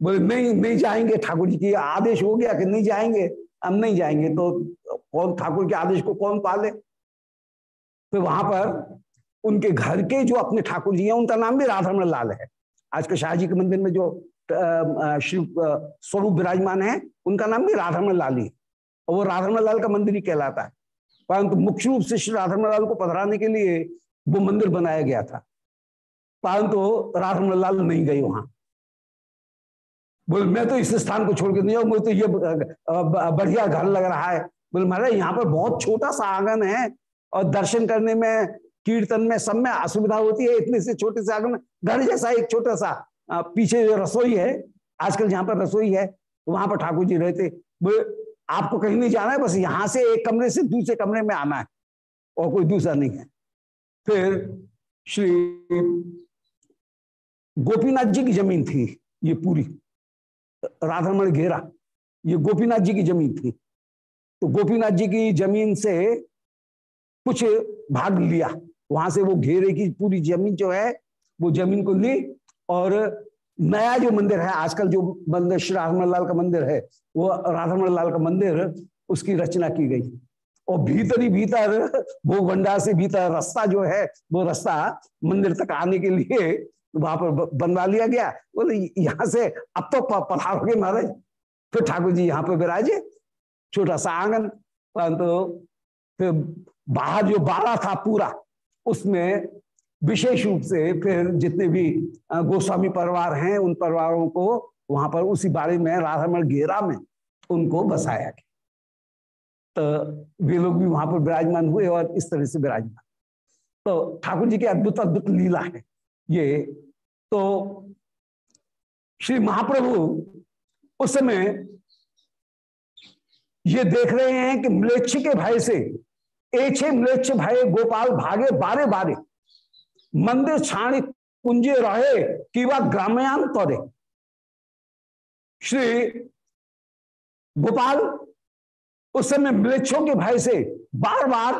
बोले, नहीं नहीं जाएँगे ठाकुर जी की आदेश हो गया कि नहीं जाएँगे? हम नहीं जाएँगे तो कौन, ठाकुर के आदेश को कौन पाले? तो वहाँ पर उनके घर के जो अपने ठाकुर जी हैं, उनका नाम भी राधारमण लाल है। आज के शाहजी के मंदिर में जो शिव स्वरूप विराजमान है, उनका नाम भी राधारमण लाल ही। और वो राधारमण लाल का मंदिर ही कहलाता है। परंतु मुख्य रूप से श्री राधारमण लाल को पधराने के लिए वो मंदिर बनाया गया था। परंतु राधारमण लाल नहीं गए वहाँ। बोले, मैं तो इस स्थान को छोड़ के नहीं मुझे तो ये बढ़िया घर लग रहा है। बोले, महाराज, यहाँ पर बहुत छोटा सा आँगन है और दर्शन करने में, कीर्तन में सब में असुविधा होती है, इतने से छोटे से आँगन घर जैसा एक छोटा सा पीछे रसोई है, आजकल जहाँ पर रसोई है, वहाँ पर ठाकुर जी रहते। आपको कहीं नहीं जाना है, बस यहाँ से एक कमरे से दूसरे कमरे में आना है, और कोई दूसरा नहीं है। फिर श्री गोपीनाथ जी की ज़मीन थी ये पूरी राधामण घेरा, ये गोपीनाथ जी की ज़मीन थी। तो गोपीनाथ जी की ज़मीन से कुछ भाग लिया, वहाँ से वो घेरे की पूरी ज़मीन जो है, वो ज़मीन को ली, और नया जो मंदिर है, आजकल जो मंदिर श्री राधामण लाल का मंदिर है, वो राधामण लाल का मंदिर, उसकी रचना की गई। और भीतर ही भीतर, वो भंडार से भीतर रास्ता जो है, वो रास्ता मंदिर तक आने के लिए वहाँ पर बनवा लिया गया। बोले, यहाँ से अब तो पधारोगे महाराज। फिर ठाकुर जी यहाँ पे विराजे। छोटा सा आँगन, परंतु तो फिर बाहर जो बाड़ा था पूरा, उसमें विशेष रूप से फिर जितने भी गोस्वामी परिवार हैं, उन परिवारों को वहाँ पर उसी बारे में राधामण घेरा में उनको बसाया गया। तो वे लोग भी वहाँ पर विराजमान हुए और इस तरह से विराजमान। तो ठाकुर जी की अद्भुत अद्भुत लीला है ये। तो श्री महाप्रभु उस समय ये देख रहे हैं कि मलेच्छ के भाई से, एछे मलेच्छ भाई गोपाल भागे बारे बारे मंदिर छाणी कुंजे रहे कि वह ग्रामयान तोरे। श्री गोपाल उस समय मृक्षों के भय से बार बार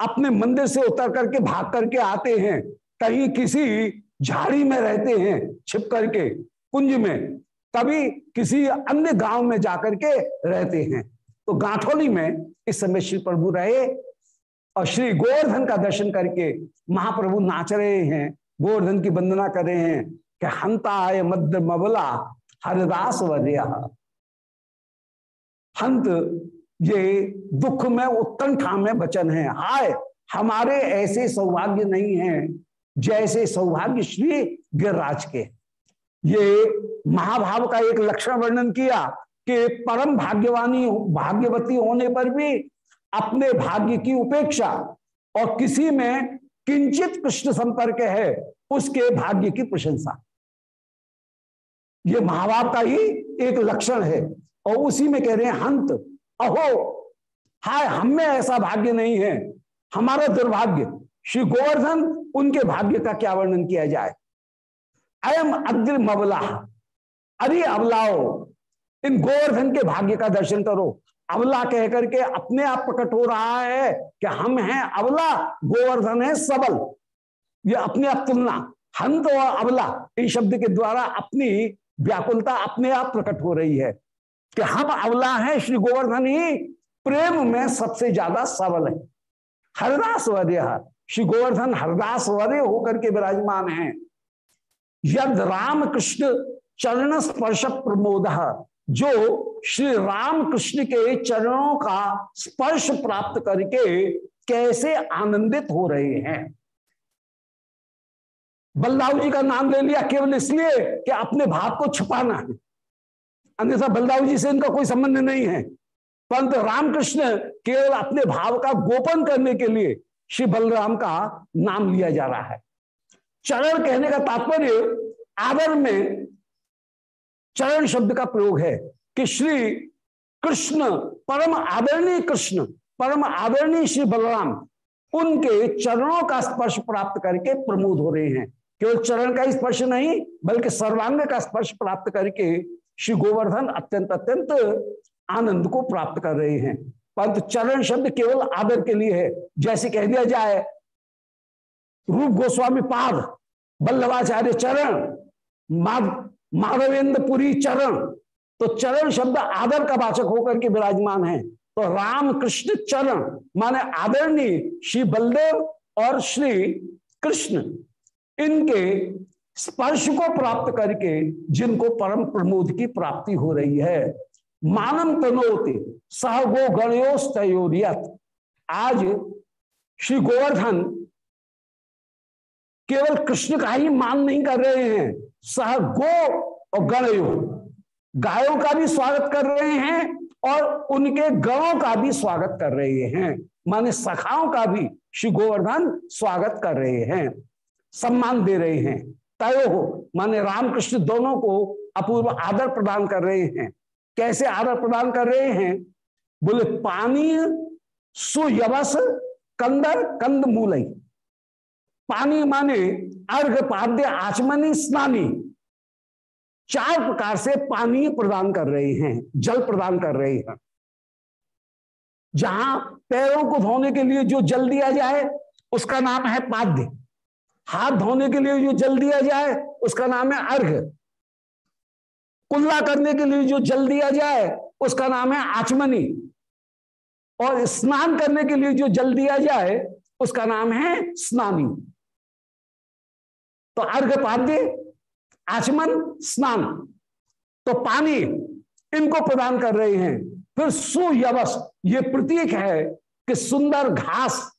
अपने मंदिर से उतर करके, भाग करके आते हैं। कहीं किसी झाड़ी में रहते हैं, छिप करके, कुंज में। कभी किसी अन्य गाँव में जाकर के रहते हैं। तो गांठोली में इस समय श्री प्रभु रहे और श्री गोवर्धन का दर्शन करके महाप्रभु नाच रहे हैं, गोवर्धन की वंदना कर रहे हैं कि हंता आय मध्य मबला हरिदास वर्य। हंत, ये दुख में उत्कंठा में वचन है। हाय, हमारे ऐसे सौभाग्य नहीं है, जैसे सौभाग्य श्री गिरिराज के। ये महाभाव का एक लक्षण वर्णन किया कि परम भाग्यवानी, भाग्यवती होने पर भी अपने भाग्य की उपेक्षा। और किसी में किंचित कृष्ण संपर्क है, उसके भाग्य की प्रशंसा। ये महाभाव का ही एक लक्षण है। और उसी में कह रहे हैं, हंत, अहो, हाय, हम में ऐसा भाग्य नहीं है। हमारा दुर्भाग्य, श्री गोवर्धन, उनके भाग्य का क्या वर्णन किया जाए? अयम अग्र मबला अरे अबलाओ, इन गोवर्धन के भाग्य का दर्शन करो। अबला कह करके अपने आप प्रकट हो रहा है कि हम हैं अबला, गोवर्धन है सबल। ये अपने आप तुलना, हंत और अबला, इन शब्द के द्वारा अपनी व्याकुलता, अपने आप प्रकट हो रही है कि हम अबला हैं, श्री गोवर्धन ही प्रेम में सबसे ज़्यादा सबल है। हरदास वर्य श्री गोवर्धन हरदास वर्य होकर के विराजमान है। यद राम कृष्ण चरण स्पर्श प्रमोद जो श्री राम कृष्ण के चरणों का स्पर्श प्राप्त करके कैसे आनंदित हो रहे हैं। बलदाऊ जी का नाम ले लिया केवल इसलिए कि अपने भाव को छुपाना है। अन्यथा बलदाऊ जी से इनका कोई संबंध नहीं है। परंतु रामकृष्ण केवल अपने भाव का गोपन करने के लिए श्री बलराम का नाम लिया जा रहा है। चरण कहने का तात्पर्य, आदर में चरण शब्द का प्रयोग है कि श्री कृष्ण, परम आदरणीय कृष्ण, परम आदरणीय श्री बलराम, उनके चरणों का स्पर्श प्राप्त करके प्रमोद हो रहे हैं। केवल चरण का स्पर्श नहीं, बल्कि सर्वांग का स्पर्श प्राप्त करके श्री गोवर्धन अत्यंत अत्यंत आनंद को प्राप्त कर रहे हैं। परंतु चरण शब्द केवल आदर के लिए है। जैसे कह दिया जाए, रूप गोस्वामी पाद, बल्लभाचार्य चरण माधवेंद्रपुरी चरण। तो चरण शब्द आदर का वाचक होकर के विराजमान है। तो राम कृष्ण चरण, माने आदरणीय श्री बलदेव और श्री कृष्ण, इनके स्पर्श को प्राप्त करके जिनको परम प्रमोद की प्राप्ति हो रही है। मानम तनोति, सह गो गणयोस्तयोरियत आज श्री गोवर्धन केवल कृष्ण का ही मान नहीं कर रहे हैं सह गो और गणयो। गायों का भी स्वागत कर रहे हैं और उनके गणों का भी स्वागत कर रहे हैं। माने सखाओं का भी श्री गोवर्धन स्वागत कर रहे हैं, सम्मान दे रहे हैं। तय हो, माने रामकृष्ण दोनों को अपूर्व आदर प्रदान कर रहे हैं। कैसे आदर प्रदान कर रहे हैं? बोले, पानी, सुयवस, कंदर कंद मूलई पानी माने अर्घ पाद्य आचमनी स्नानी। चार प्रकार से पानी प्रदान कर रहे हैं, जल प्रदान कर रहे हैं। जहाँ पैरों को धोने के लिए जो जल दिया जाए, उसका नाम है पाद्य। हाथ धोने के लिए जो जल दिया जाए, उसका नाम है अर्घ कुल्ला करने के लिए जो जल दिया जाए, उसका नाम है आचमनी। और स्नान करने के लिए जो जल दिया जाए, उसका नाम है स्नानी। तो अर्घ पाद्य, आचमन, स्नान। तो पानी इनको प्रदान कर रहे हैं। फिर सुयवस ये प्रतीक है कि सुंदर घास,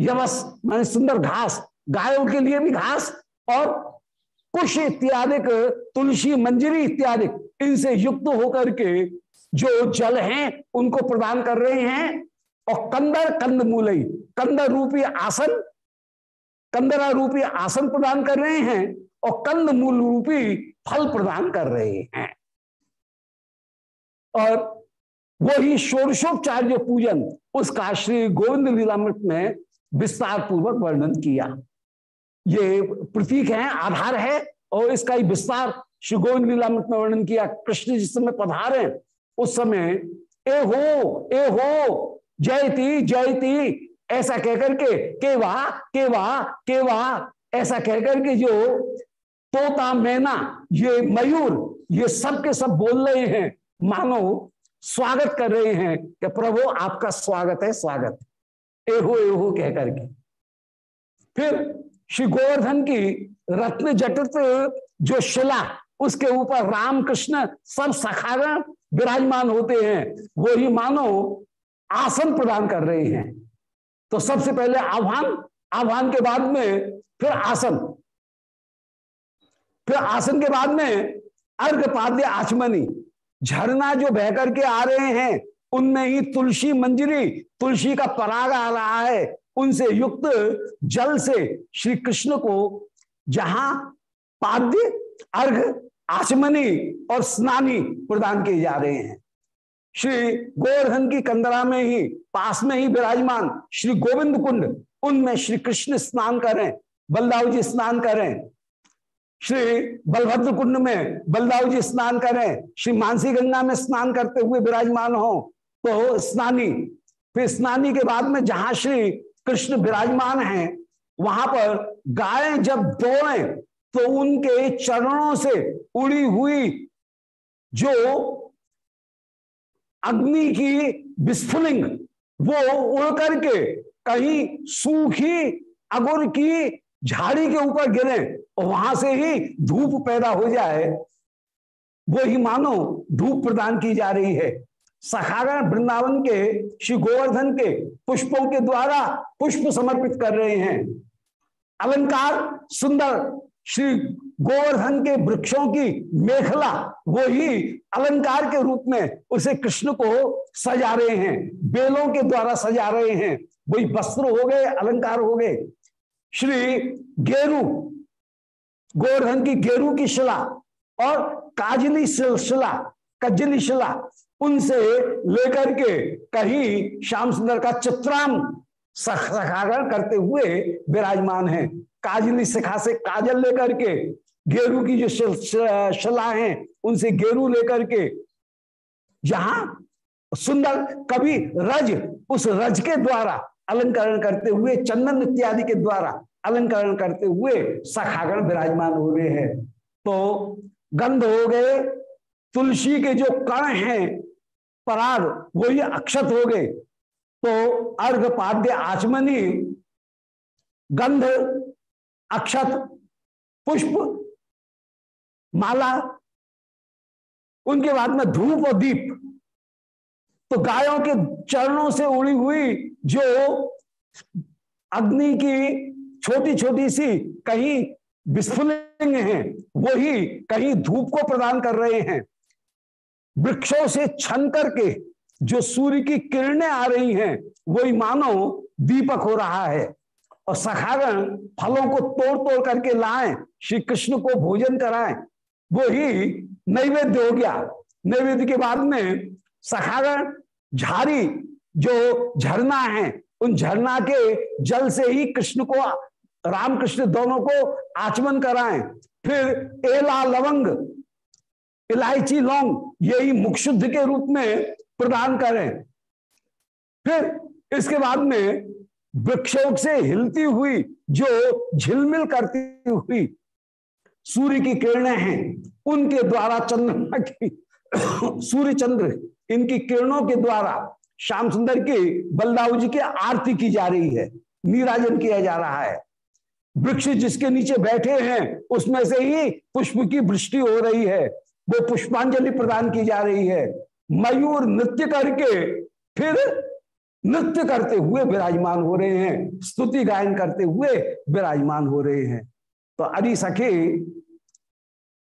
यवस, माने सुंदर घास, गायों के लिए भी घास और कुश इत्यादि तुलसी, मंजरी इत्यादि इनसे युक्त होकर के जो जल हैं, उनको प्रदान कर रहे हैं। और कंदर कंद मूलई कंदर रूपी आसन कंदरा रूपी आसन प्रदान कर रहे हैं और कंद मूल रूपी फल प्रदान कर रहे हैं। और वही षोडशोपचार्य पूजन उसका श्री गोविंद लीलामृत में विस्तार पूर्वक वर्णन किया। ये प्रतीक है, आधार है और इसका ही विस्तार श्री गोविंद लीलामृत में वर्णन किया। कृष्ण जिस समय पधारे, उस समय ए हो ए हो, जयती जयती ऐसा कहकर के के वाह के वाह के वाह ऐसा कहकर के जो तोता, मैना, ये मयूर, ये सब के सब बोल रहे हैं, मानो स्वागत कर रहे हैं कि प्रभु, आपका स्वागत है, स्वागत। एहो एहो कह करके फिर श्री गोवर्धन की रत्न जटित, जो शिला, उसके ऊपर राम कृष्ण सब सखागण विराजमान होते हैं, वो ही मानो आसन प्रदान कर रहे हैं। तो सबसे पहले आह्वान आह्वान के बाद में फिर आसन। फिर आसन के बाद में अर्घ पाद्य आचमनी। झरना जो बह करके आ रहे हैं, उनमें ही तुलसी मंजरी, तुलसी का पराग आ रहा है। उनसे युक्त जल से श्री कृष्ण को जहाँ पाद्य, अर्घ, आचमनी और स्नानी प्रदान किए जा रहे हैं। श्री गोवर्धन की कंदरा में ही पास में ही विराजमान श्री गोविंद कुंड, उनमें श्री कृष्ण स्नान करें बलदाव जी स्नान करें श्री बलभद्र कुंड में बलदाव जी स्नान करें श्री मानसी गंगा में स्नान करते हुए विराजमान हो तो स्नानी। फिर स्नानी के बाद में जहाँ श्री कृष्ण विराजमान हैं, वहाँ पर गाय जब दौड़े तो उनके चरणों से उड़ी हुई जो अग्नि की विस्फुलिंग वो उड़ करके कहीं सूखी अगुर की झाड़ी के ऊपर गिरे और वहाँ से ही धूप पैदा हो जाए। वो ही मानो धूप प्रदान की जा रही है। सखागण वृंदावन के, श्री गोवर्धन के पुष्पों के द्वारा पुष्प समर्पित कर रहे हैं। अलंकार सुंदर श्री गोवर्धन के वृक्षों की मेखला, वो ही अलंकार के रूप में उसे कृष्ण को सजा रहे हैं, बेलों के द्वारा सजा रहे हैं। वही वस्त्र हो गए, अलंकार हो गए। श्री गेरु, गोवर्धन की गेरु की शिला और काजली शिला, कजली शिला, उनसे लेकर के कहीं श्याम सुंदर का चित्राम सखागर करते हुए विराजमान है। काजली शिखा से काजल लेकर के गेरू की जो शिला है, उनसे गेरू लेकर के जहाँ सुंदर कभी रज, उस रज के द्वारा अलंकरण करते हुए, चंदन इत्यादि के द्वारा अलंकरण करते हुए सखागण विराजमान हो रहे हैं। तो गंध हो गए, तुलसी के जो कण हैं, पराग, वो ये अक्षत हो गए। तो अर्घ पाद्य आचमनी, गंध, अक्षत, पुष्प माला, उनके बाद में धूप और दीप। तो गायों के चरणों से उड़ी हुई जो अग्नि की छोटी छोटी सी कहीं विस्फुलिंग है, वही कहीं धूप को प्रदान कर रहे हैं। वृक्षों से छन करके जो सूर्य की किरणें आ रही हैं, वही मानो दीपक हो रहा है। और सखागण फलों को तोड़ तोड़ करके लाएँ, श्री कृष्ण को भोजन कराएँ वो ही नैवेद्य हो गया। नैवेद्य के बाद में सखागण झारी, जो झरना है, उन झरना के जल से ही कृष्ण को, रामकृष्ण दोनों को आचमन कराएँ। फिर एला लवंग, इलायची लौंग, यही मुख शुद्ध के रूप में प्रदान करें। फिर इसके बाद में वृक्षों से हिलती हुई, जो झिलमिल करती हुई सूर्य की किरणें हैं, उनके द्वारा चंद्रमा की, सूर्य चंद्र, इनकी किरणों के द्वारा श्याम सुंदर की, बलदाऊ जी की आरती की जा रही है नीराजन किया जा रहा है। वृक्ष जिसके नीचे बैठे हैं, उसमें से ही पुष्प की वृष्टि हो रही है, वो पुष्पांजलि प्रदान की जा रही है। मयूर नृत्य करके फिर नृत्य करते हुए विराजमान हो रहे हैं, स्तुति गायन करते हुए विराजमान हो रहे हैं। तो अरि सखी,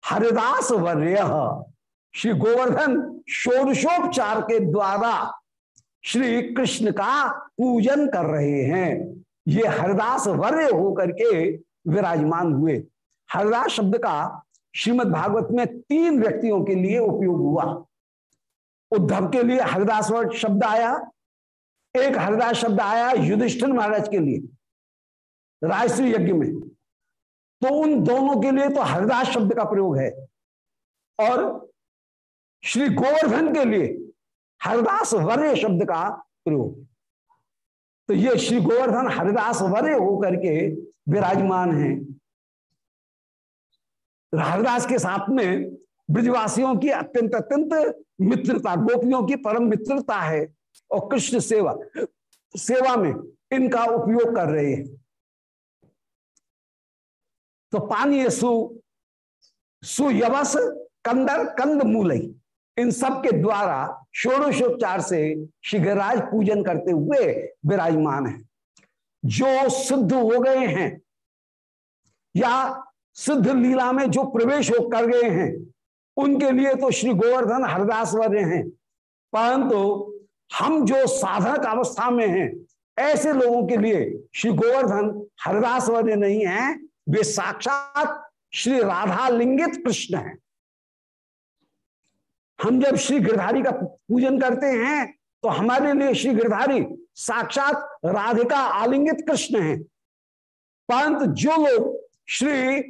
हरिदास वर्य श्री गोवर्धन षोडशोपचार के द्वारा श्री कृष्ण का पूजन कर रहे हैं। ये हरिदास वर्य होकर के विराजमान हुए। हरिदास शब्द का श्रीमद् भागवत में तीन व्यक्तियों के लिए उपयोग हुआ। उद्धव के लिए हरिदास शब्द आया, एक हरिदास शब्द आया युधिष्ठिर महाराज के लिए रायश्री यज्ञ में। तो उन दोनों के लिए तो हरिदास शब्द का प्रयोग है। और श्री गोवर्धन के लिए हरिदास वर्य शब्द का प्रयोग। तो ये श्री गोवर्धन हरिदास वर्य होकर के विराजमान है। हरिदास के साथ में ब्रजवासियों की अत्यंत अत्यंत मित्रता, गोपियों की परम मित्रता है और कृष्ण सेवा सेवा में इनका उपयोग कर रहे हैं। तो पानी सु, सुयवस, कंदर कंद मूलई इन सब के द्वारा षोड़शोपचार से शिखराज पूजन करते हुए विराजमान है। जो सिद्ध हो गए हैं, या सिद्ध लीला में जो प्रवेश हो कर गए हैं, उनके लिए तो श्री गोवर्धन हरदास वर्य हैं। परंतु हम जो साधक अवस्था में हैं, ऐसे लोगों के लिए श्री गोवर्धन हरदास वर्य नहीं है वे साक्षात श्री राधा लिंगित कृष्ण हैं। हम जब श्री गिरधारी का पूजन करते हैं तो हमारे लिए श्री गिरधारी साक्षात राधिका आलिंगित कृष्ण हैं। परंतु जो लोग श्री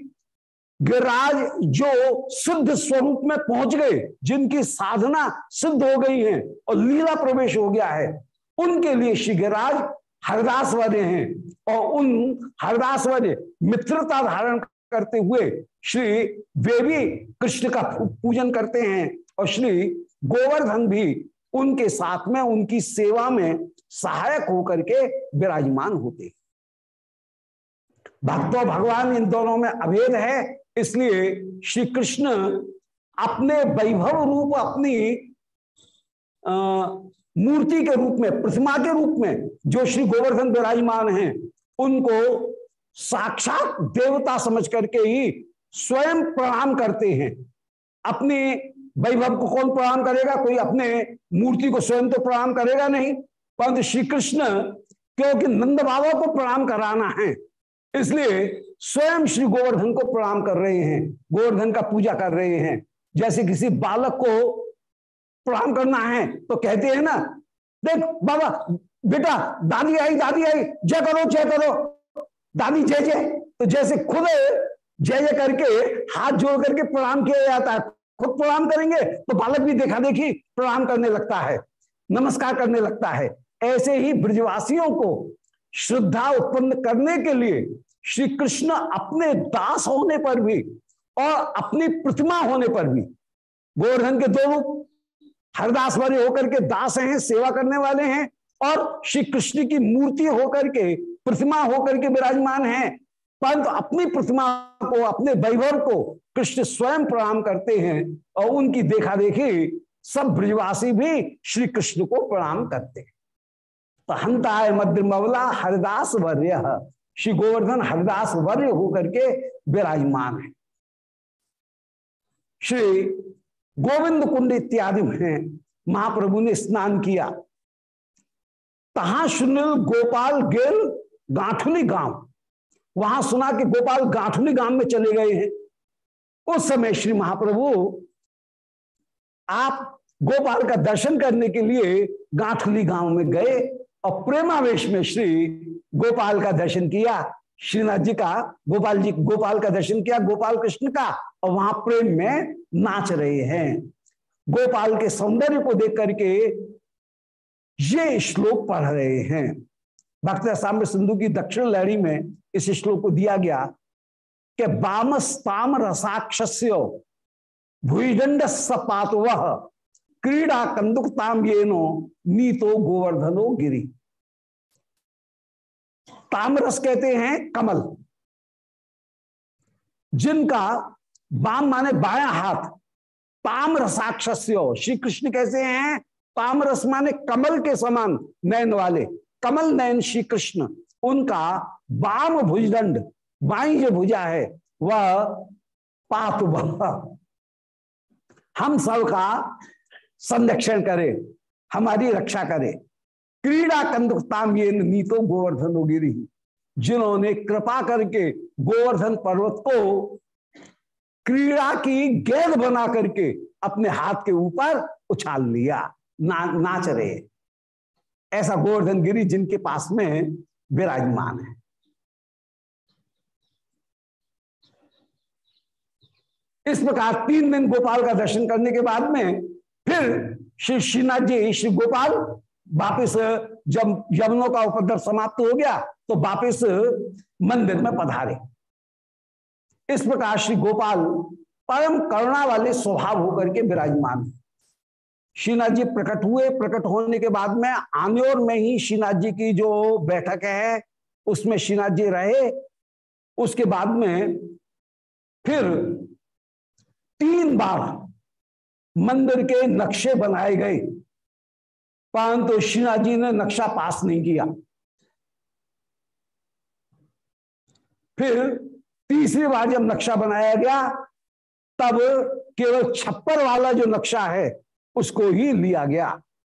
गिरिराज जो सिद्ध स्वरूप में पहुँच गए, जिनकी साधना सिद्ध हो गई है और लीला प्रवेश हो गया है, उनके लिए श्री गिरिराज हरदास वाले हैं। और उन हरदास वाले मित्रता धारण करते हुए श्री वे भी कृष्ण का पूजन करते हैं और श्री गोवर्धन भी उनके साथ में, उनकी सेवा में सहायक होकर के विराजमान होते भक्तो, भगवान इन दोनों में अभेद है, इसलिए श्री कृष्ण अपने वैभव रूप, अपनी मूर्ति के रूप में, प्रतिमा के रूप में जो श्री गोवर्धन विराजमान हैं उनको साक्षात देवता समझ करके ही स्वयं प्रणाम करते हैं। अपने वैभव को कौन प्रणाम करेगा? कोई अपने मूर्ति को स्वयं तो प्रणाम करेगा नहीं। परंतु श्री कृष्ण क्योंकि नंद बाबा को प्रणाम कराना है, इसलिए स्वयं श्री गोवर्धन को प्रणाम कर रहे हैं, गोवर्धन का पूजा कर रहे हैं। जैसे किसी बालक को प्रणाम करना है तो कहते हैं ना, देख बाबा बेटा, दादी आई दादी आई, जय करो जय करो। दादी, जय जय। तो जैसे खुद जय जय करके हाथ जोड़ करके प्रणाम किया जाता है, खुद प्रणाम करेंगे तो बालक भी देखा देखी प्रणाम करने लगता है, नमस्कार करने लगता है। ऐसे ही ब्रजवासियों को श्रद्धा उत्पन्न करने के लिए श्री कृष्ण अपने दास होने पर भी और अपनी प्रतिमा होने पर भी गोवर्धन के दो रूप हरदास वाले होकर के दास हैं, सेवा करने वाले हैं और श्री कृष्ण की मूर्ति होकर के, प्रतिमा होकर के विराजमान है। परंतु अपनी प्रतिमा को, अपने वैभव को कृष्ण स्वयं प्रणाम करते हैं और उनकी देखा देखी सब ब्रजवासी भी श्री कृष्ण को प्रणाम करते हैं। तो है मध्य मवला हरिदास वर्य। श्री गोवर्धन हरिदास वर्य होकर के विराजमान है। श्री गोविंद कुंड इत्यादि में महाप्रभु ने स्नान किया। तहा सुनील गोपाल गेल गांठुली गाँव। वहाँ सुना कि गोपाल गांठुली गाँव में चले गए हैं। उस समय श्री महाप्रभु, आप गोपाल का दर्शन करने के लिए गांठुली गाँव में गए और प्रेमावेश में श्री गोपाल का दर्शन किया। श्रीनाथ जी का, गोपाल जी, गोपाल का दर्शन किया, गोपाल कृष्ण का, और वहाँ प्रेम में नाच रहे हैं। गोपाल के सौंदर्य को देख करके ये श्लोक पढ़ रहे हैं। भक्त साम्य सिंधु की दक्षिण लहरी में इस श्लोक को दिया गया कि बामस्ताम रसाक्षस्य भूदंड सपात वह क्रीड़ा कंदुकताम ये नो नीतो गोवर्धनो गिरी। तामरस कहते हैं कमल, जिनका बाम माने बाया हाथ ताम रसाक्षस्य श्री कृष्ण कैसे हैं ताम रस माने कमल के समान नयन वाले, कमल नयन श्री कृष्ण, उनका वाम भुजदंड, बाई जो भुजा है, वह पात हम सबका संरक्षण करे, हमारी रक्षा करे। क्रीड़ा कंदुकताम ये नीतो गोवर्धन गिरी जिन्होंने कृपा करके गोवर्धन पर्वत को क्रीड़ा की गेंद बना करके अपने हाथ के ऊपर उछाल लिया। ना, नाच रहे ऐसा गोवर्धन गिरी जिनके पास में विराजमान है। इस प्रकार तीन दिन गोपाल का दर्शन करने के बाद में फिर श्री श्रीनाथ जी श्री गोपाल वापिस जब यमुनों का उपद्रव समाप्त हो गया तो वापिस मंदिर में पधारे। इस प्रकार श्री गोपाल परम करुणा वाले स्वभाव होकर के विराजमान श्रीनाथ जी प्रकट हुए। प्रकट होने के बाद में आन्योर में ही श्रीनाथ जी की जो बैठक है, उसमें श्रीनाथ जी रहे। उसके बाद में फिर तीन बार मंदिर के नक्शे बनाए गए। परंतु श्रीनाथ जी ने नक्शा पास नहीं किया। फिर तीसरी बार जब नक्शा बनाया गया, तब केवल छप्पर वाला जो नक्शा है उसको ही लिया गया।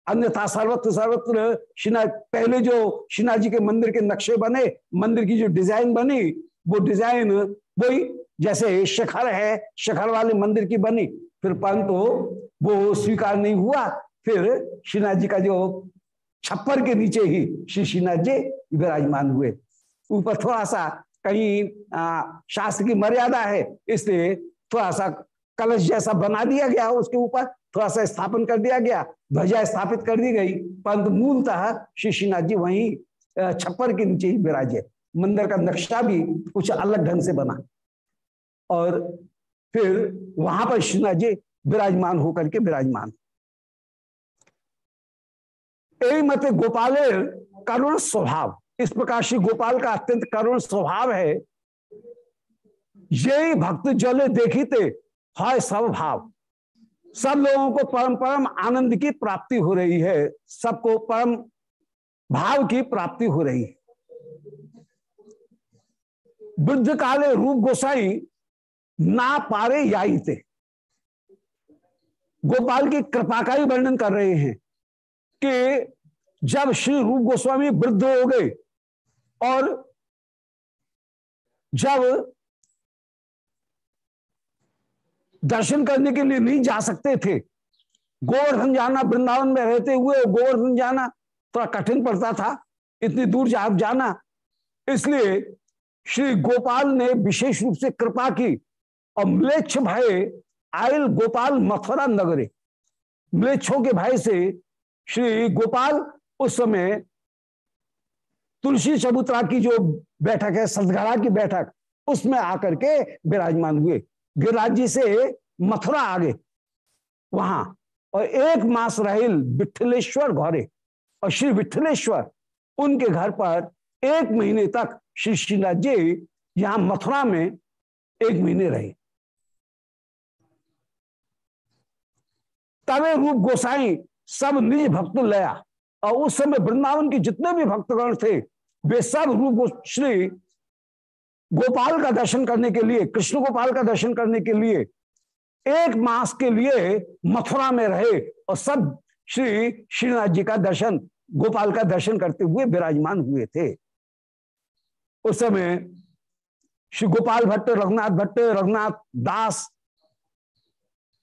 अन्यथा सर्वत्र सर्वत्र शिना, पहले जो शिना जी के मंदिर के नक्शे बने, मंदिर की जो डिज़ाइन बनी, वो डिज़ाइन वही जैसे शिखर है, शिखर वाले मंदिर की बनी। फिर परंतु वो स्वीकार नहीं हुआ, फिर श्रीनाथ जी का जो छप्पर के नीचे ही श्री श्रीनाथ जी विराजमान हुए। ऊपर थोड़ा सा कहीं शास्त्र की मर्यादा है, इसलिए थोड़ा सा कलश जैसा बना दिया गया उसके ऊपर। थोड़ा सा स्थापन कर दिया गया, ध्वजा स्थापित कर दी गई। परंतु मूलतः श्री श्रीनाथ जी वहीं छप्पर के नीचे ही विराजे। मंदिर का नक्शा भी कुछ अलग ढंग से बना। और फिर वहाँ पर श्रीनाथ जी विराजमान होकर के विराजमान। यही मत गोपाल करुण स्वभाव। इस प्रकार श्री गोपाल का अत्यंत करुण स्वभाव है। ये भक्त जले देखी थे हाय सब भाव सब लोगों को परम परम आनंद की प्राप्ति हो रही है। सबको परम भाव की प्राप्ति हो रही है। वृद्ध काले रूप गोसाई ना पारे याई थे गोपाल की कृपा का ही वर्णन कर रहे हैं कि जब श्री रूप गोस्वामी वृद्ध हो गए और जब दर्शन करने के लिए नहीं जा सकते थे। गोवर्धन जाना, वृंदावन में रहते हुए गोवर्धन जाना थोड़ा कठिन पड़ता था, इतनी दूर जा जाना। इसलिए श्री गोपाल ने विशेष रूप से कृपा की और म्लेच्छ भय आयल गोपाल मथुरा नगरे। म्लेच्छों के भाई से श्री गोपाल उस समय तुलसी चबूतरा की जो बैठक है सदगढ़ा की बैठक, उसमें आकर के विराजमान हुए। गिरिराज जी से मथुरा आ गए वहाँ। और एक मास रहे विठलेश्वर घरे और श्री विठलेश्वर उनके घर पर एक महीने तक श्री श्रीनाथ जी यहाँ मथुरा में एक महीने रहे। तवे रूप गोसाई सब निज भक्त लया। और उस समय वृंदावन के जितने भी भक्तगण थे, वे सब रूप श्री गोपाल का दर्शन करने के लिए, कृष्ण गोपाल का दर्शन करने के लिए, एक मास के लिए मथुरा में रहे और सब श्री श्रीनाथ जी का दर्शन, गोपाल का दर्शन करते हुए विराजमान हुए थे। उस समय श्री गोपाल भट्ट, रघुनाथ भट्ट, रघुनाथ दास,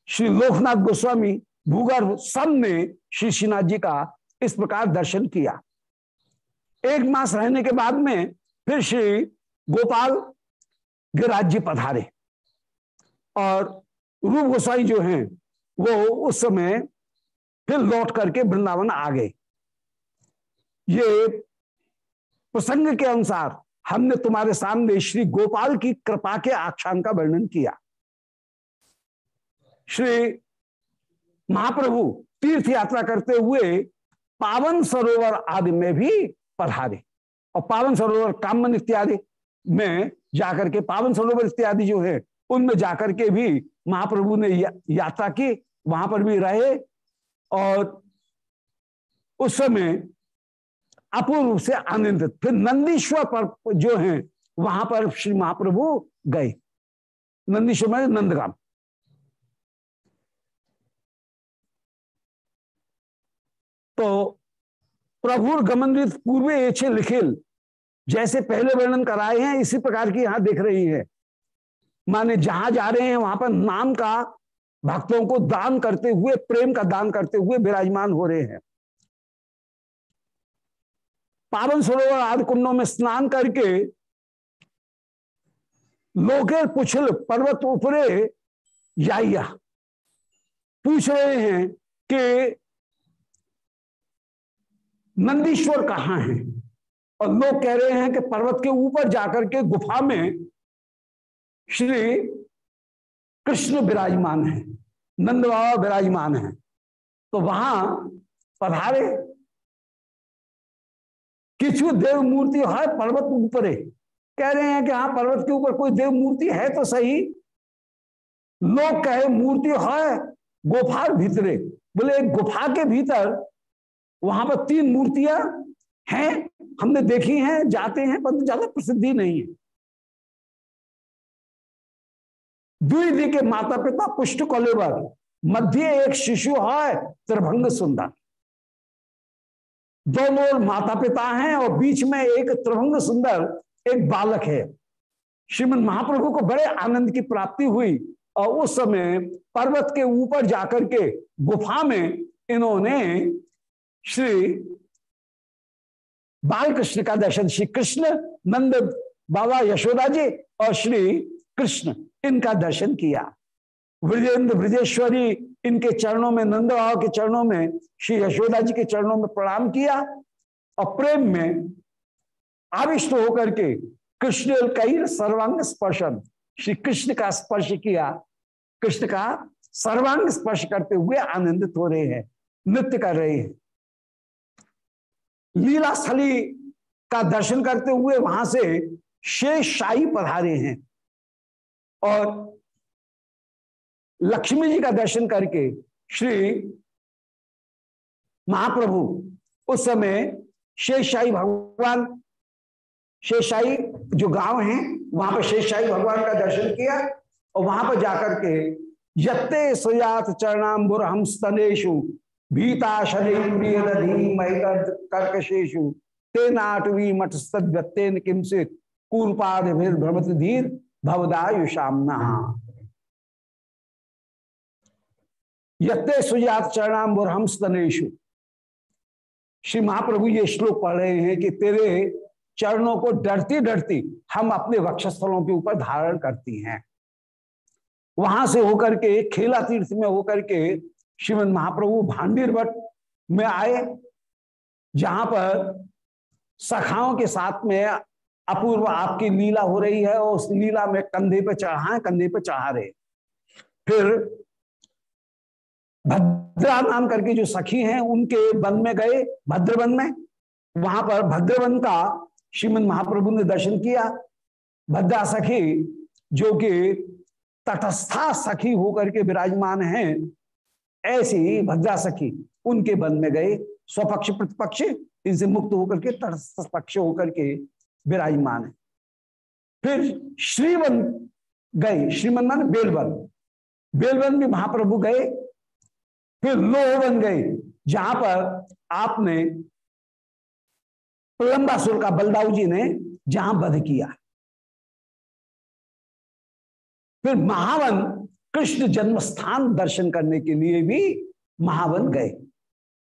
श्री लोकनाथ गोस्वामी, भूगर्भ सबने श्री श्रीनाथ जी का इस प्रकार दर्शन किया। एक मास रहने के बाद में फिर श्री गोपाल जी पधारे। और रूप गोसाई जो हैं, वो उस समय फिर लौट करके वृंदावन आ गए। ये प्रसंग के अनुसार हमने तुम्हारे सामने श्री गोपाल की कृपा के आख्यान का वर्णन किया। श्री महाप्रभु तीर्थ यात्रा करते हुए पावन सरोवर आदि में भी पधारे और पावन सरोवर कामन इत्यादि में जाकर के पावन सरोवर इत्यादि जो है उनमें जाकर के भी महाप्रभु ने या, यात्रा की वहाँ पर भी रहे और उस समय अपूर्ण रूप से आनंदित। फिर नंदीश्वर पर जो है वहाँ पर श्री महाप्रभु गए। नंदीश्वर में नंदगाम तो प्रभुर गमनृत पूर्व एछे लिखिल जैसे पहले वर्णन कराए हैं, इसी प्रकार की यहाँ देख रही है। माने जहाँ जा रहे हैं, वहाँ पर नाम का, भक्तों को दान करते हुए, प्रेम का दान करते हुए विराजमान हो रहे हैं। पावन सरोवर आदि कुंडों में स्नान करके लोके पुछल पर्वत उपरे या पूछ रहे हैं कि, नंदीश्वर कहाँ है? और लोग कह रहे हैं कि पर्वत के ऊपर जाकर के गुफा में श्री कृष्ण विराजमान है, नंद बाबा विराजमान है। तो वहाँ पधारे। किचु देव मूर्ति है पर्वत ऊपर। कह रहे हैं कि हाँ पर्वत के ऊपर कोई देव मूर्ति है तो सही। लोग कहे, मूर्ति है, गुफा भीतरे। बोले गुफा के भीतर वहाँ पर तीन मूर्तियाँ हैं हमने देखी हैं, जाते हैं पर ज़्यादा प्रसिद्धि नहीं है। द्विदी के माता पिता पुष्ट कोलेवर, मध्य एक शिशु है, त्रिभंग सुंदर। दोनों माता पिता हैं और बीच में एक त्रिभंग सुंदर, एक बालक है। श्रीमद महाप्रभु को बड़े आनंद की प्राप्ति हुई और उस समय पर्वत के ऊपर जाकर के गुफा में इन्होंने श्री बाल कृष्ण का दर्शन, श्री कृष्ण नंद बाबा यशोदा जी और श्री कृष्ण इनका दर्शन किया। ब्रजेंद्र ब्रजेश्वरी इनके चरणों में, नंद बाबा के चरणों में, श्री यशोदा जी के चरणों में प्रणाम किया और प्रेम में आविष्ट होकर के कृष्ण कई सर्वांग स्पर्शन, श्री कृष्ण का स्पर्श किया। कृष्ण का सर्वांग स्पर्श करते हुए आनंदित हो रहे हैं, नृत्य कर रहे हैं। लीला स्थली का दर्शन करते हुए वहाँ से शेष शाही पधारे हैं। और लक्ष्मी जी का दर्शन करके श्री महाप्रभु उस समय शेषशाही भगवान शेषशाही जो गाँव है, वहाँ पर शेषशाही भगवान का दर्शन किया और वहाँ पर जाकर के यत्ते सुजात चरणाम्बुर हम स्तनेशु भीता कर्कशेशु ते नाटवी मठस्तन किमसित कूलपाद भ्रमत धीर यत्ते सुजात चरणाम्बुर हम स्तनेशु श्री महाप्रभु ये श्लोक पढ़ रहे हैं कि तेरे चरणों को डरती डरती हम अपने वक्षस्थलों के ऊपर धारण करती हैं। वहाँ से होकर के, खेला तीर्थ में होकर के श्रीमद महाप्रभु भांडीर भट्ट में आए, जहाँ पर सखाओं के साथ में अपूर्व आपकी लीला हो रही है और उस लीला में कंधे पे चढ़ाए कंधे पे चढ़ा रहे फिर भद्रा नाम करके जो सखी हैं, उनके वन में गए, भद्रवन में। वहाँ पर भद्रवन का श्रीमद महाप्रभु ने दर्शन किया। भद्रा सखी, जो कि तटस्था सखी होकर के विराजमान हैं ऐसी भद्रा सखी उनके वन में गए स्वपक्ष, प्रतिपक्ष, इनसे मुक्त होकर के तटस्थ होकर के विराजमान है। फिर श्रीवन गए श्रीमन मान बेलवन बेलवन में महाप्रभु गए, फिर लोहवन गए, जहाँ पर आपने प्रलंबासुर का बलदाऊ जी ने जहाँ वध किया। फिर महावन कृष्ण जन्म स्थान दर्शन करने के लिए भी महावन गए।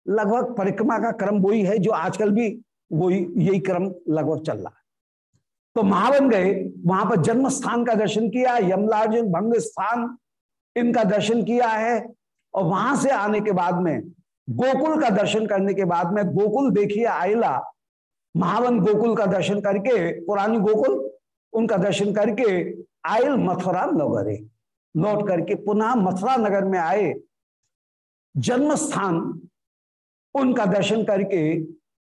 लगभग परिक्रमा का क्रम वही है जो आजकल भी वही, यही क्रम लगभग चल रहा है। तो महावन गए, वहाँ पर जन्म स्थान का दर्शन किया, यमलार्जुन भंग स्थान इनका दर्शन किया है और वहाँ से आने के बाद में, गोकुल का दर्शन करने के बाद में गोकुल देखिए आयला, महावन गोकुल का दर्शन करके, पुरानी गोकुल, उनका दर्शन करके आयल मथुरा नगरे लौट करके पुनः मथुरा नगर में आए। जन्म स्थान उनका दर्शन करके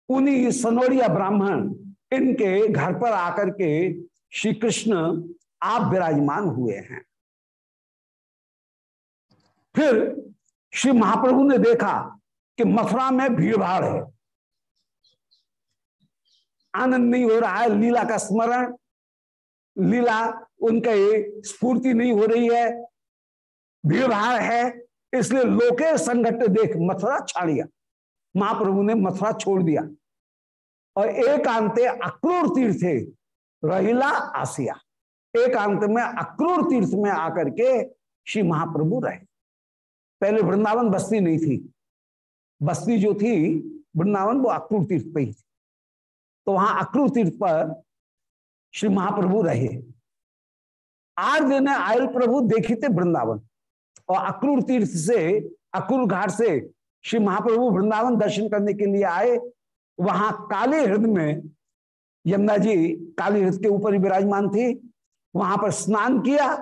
उन्हीं सनोरिया ब्राह्मण इनके घर पर आकर के श्री कृष्ण आप विराजमान हुए हैं। फिर श्री महाप्रभु ने देखा कि मथुरा में भीड़ भाड़ है। आनंद नहीं हो रहा है, लीला का स्मरण, लीला उनका स्फूर्ति नहीं हो रही है भीड़ है, इसलिए लोके संगठन देख मथुरा छाड़िया महाप्रभु ने मथुरा छोड़ दिया। और एकांते अक्रूर तीर्थ रहिला आसिया। एकांत में अक्रूर तीर्थ में आकर के श्री महाप्रभु रहे। पहले वृंदावन बस्ती नहीं थी। बस्ती जो थी, वृंदावन वो अक्रूर तीर्थ पे ही थी। तो वहाँ अक्रूर तीर्थ पर श्री महाप्रभु रहे। आठ दिन आयल प्रभु देखी थे वृंदावन। और अक्रूर तीर्थ से, अक्रूर घाट से श्री महाप्रभु वृंदावन दर्शन करने के लिए आए। वहाँ काले हृदय में यमुना जी काली हृदय के ऊपर ही विराजमान थी। वहाँ पर स्नान किया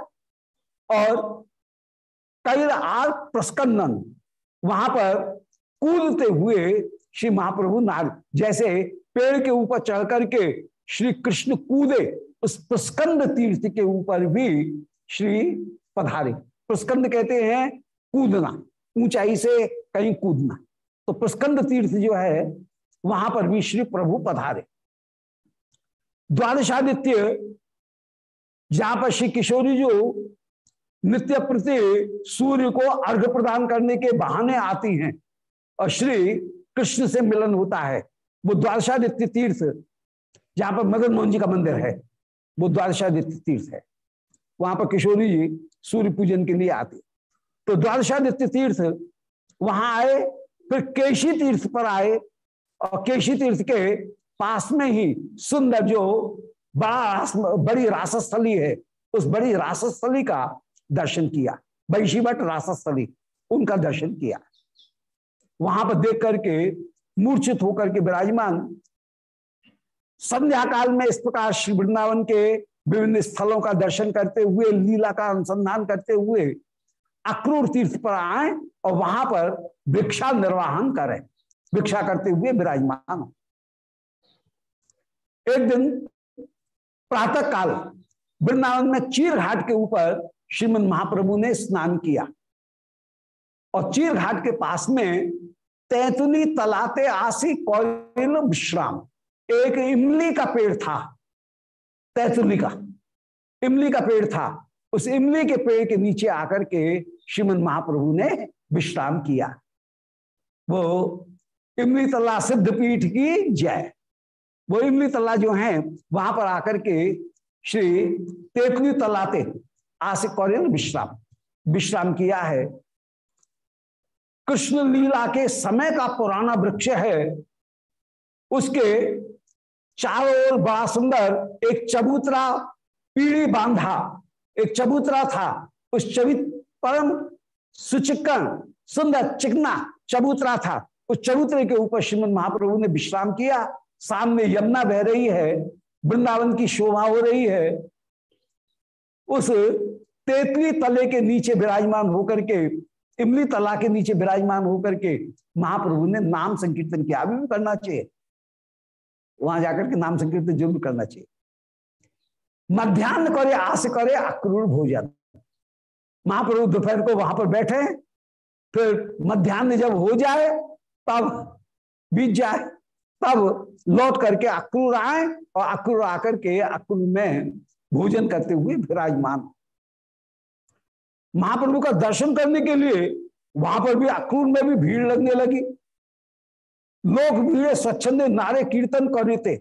और कैल आर प्रस्कंदन वहाँ पर कूदते हुए श्री महाप्रभु नाग जैसे पेड़ के ऊपर चढ़ करके श्री कृष्ण कूदे। उस प्रस्कंद तीर्थ के ऊपर भी श्री पधारे। प्रस्कंद कहते हैं कूदना, ऊंचाई से कहीं कूदना। तो प्रस्कंद तीर्थ जो है, वहाँ पर भी श्री प्रभु पधारे। द्वादशादित्य, जहाँ पर श्री किशोरी जो नित्य प्रति सूर्य को अर्घ प्रदान करने के बहाने आती हैं और श्री कृष्ण से मिलन होता है, वो द्वादशादित्य तीर्थ, जहाँ पर मदन मोहन जी का मंदिर है। वो तीर्थ है। वहाँ पर किशोरी जी सूर्य पूजन के लिए आते। तो द्वादशादित्य तीर्थ वहाँ आए फिर केशी तीर्थ पर आए और केशी तीर्थ के पास में ही सुंदर जो बड़ा रास, बड़ी रासस्थली है उस बड़ी रासस्थली का दर्शन किया। बैशीवट रासस्थली उनका दर्शन किया। वहाँ पर देख करके मूर्छित होकर के विराजमान संध्या काल में इस प्रकार श्री वृंदावन के विभिन्न स्थलों का दर्शन करते हुए, लीला का अनुसंधान करते हुए अक्रूर तीर्थ पर आए और वहाँ पर भिक्षा निर्वाहन करें। भिक्षा करते हुए विराजमान एक दिन प्रातः काल वृंदावन में चीर घाट के ऊपर श्रीमद महाप्रभु ने स्नान किया और चीर घाट के पास में तैतुली तलाते आसी कौल विश्राम एक इमली का पेड़ था तैतुली का। इमली का पेड़ था। उस इमली के पेड़ के नीचे आकर के श्रीमद महाप्रभु ने विश्राम किया। वो इमली तला सिद्ध पीठ की जय। वो इमली तला जो है, वहाँ पर आकर के श्री तेतली तलाते आसिक कौरियन विश्राम विश्राम किया है। कृष्ण लीला के समय का पुराना वृक्ष है, उसके चारों ओर बड़ा सुंदर एक चबूतरा पीढ़ी बांधा, एक चबूतरा था। उस चबित परम सुचिकन सुंदर, चिकना चबूतरा था। उस चबूतरे के ऊपर श्रीमद महाप्रभु ने विश्राम किया। सामने यमुना बह रही है, वृंदावन की शोभा हो रही है। उस तेतली तले के नीचे विराजमान होकर के, इमली तला के नीचे विराजमान होकर के महाप्रभु ने नाम संकीर्तन किया। अभी भी करना चाहिए। वहाँ जाकर के नाम संकीर्तन ज़रूर करना चाहिए। मध्यान्ह करे, आस करे, अक्रूर भोजन। महाप्रभु दोपहर को वहाँ पर बैठे, फिर मध्यान्ह जब हो जाए, तब बीत जाए, तब लौट करके अक्रूर आए और अक्रूर आकर के अक्रूर में भोजन करते हुए विराजमान। महाप्रभु का दर्शन करने के लिए वहाँ पर भी अक्रूर में भी भीड़ लगने लगी। लोग भीड़ स्वच्छंद नारे कीर्तन कर रहे थे।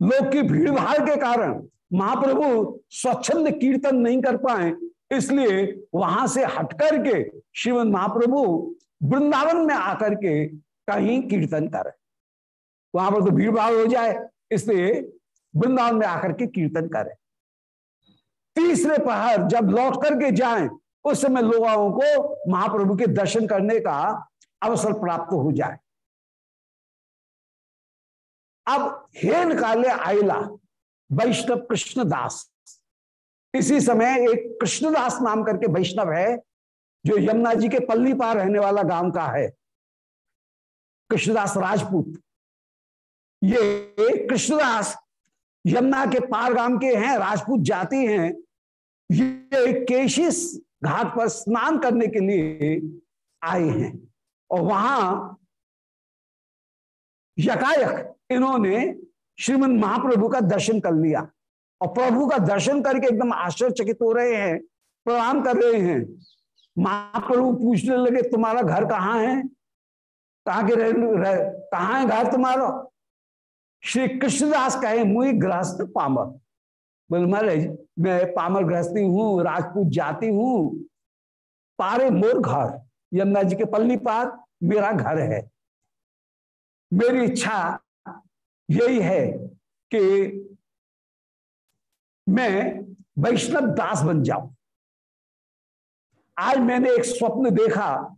लोग की भीड़ भाड़ के कारण महाप्रभु स्वच्छंद कीर्तन नहीं कर पाए, इसलिए वहाँ से हटकर के श्रीमद महाप्रभु वृंदावन में आकर के कहीं कीर्तन करें। वहाँ पर तो भीड़ भाड़ हो जाए, इसलिए वृंदावन में आकर के कीर्तन करें। तीसरे पहर जब लौट करके जाएँ, उस समय लोगों को महाप्रभु के दर्शन करने का अवसर प्राप्त हो जाए। अब हेन काले आयला वैष्णव कृष्णदास। इसी समय एक कृष्णदास नाम करके वैष्णव है, जो यमुना जी के पल्ली पार रहने वाला गाँव का है। कृष्णदास राजपूत। ये कृष्णदास यमुना के पार गाँव के हैं, राजपूत जाति हैं। ये केशी घाट पर स्नान करने के लिए आए हैं। और वहाँ यकायक इन्होंने श्रीमद महाप्रभु का दर्शन कर लिया। और प्रभु का दर्शन करके एकदम आश्चर्यचकित हो रहे हैं प्रणाम कर रहे हैं। महाप्रभु पूछने लगे तुम्हारा घर कहाँ है? कहाँ के रह, रह कहाँ है घर तुम्हारा? श्री कृष्णदास कहे मुई गृहस्थ पामर। बोले महाराज मैं पामर गृहस्थी हूँ राजपूत जाति हूँ। पारे मोर घर यमुना जी के पल्ली पार मेरा घर है। मेरी इच्छा यही है कि मैं वैष्णव दास बन जाऊँ। आज मैंने एक स्वप्न देखा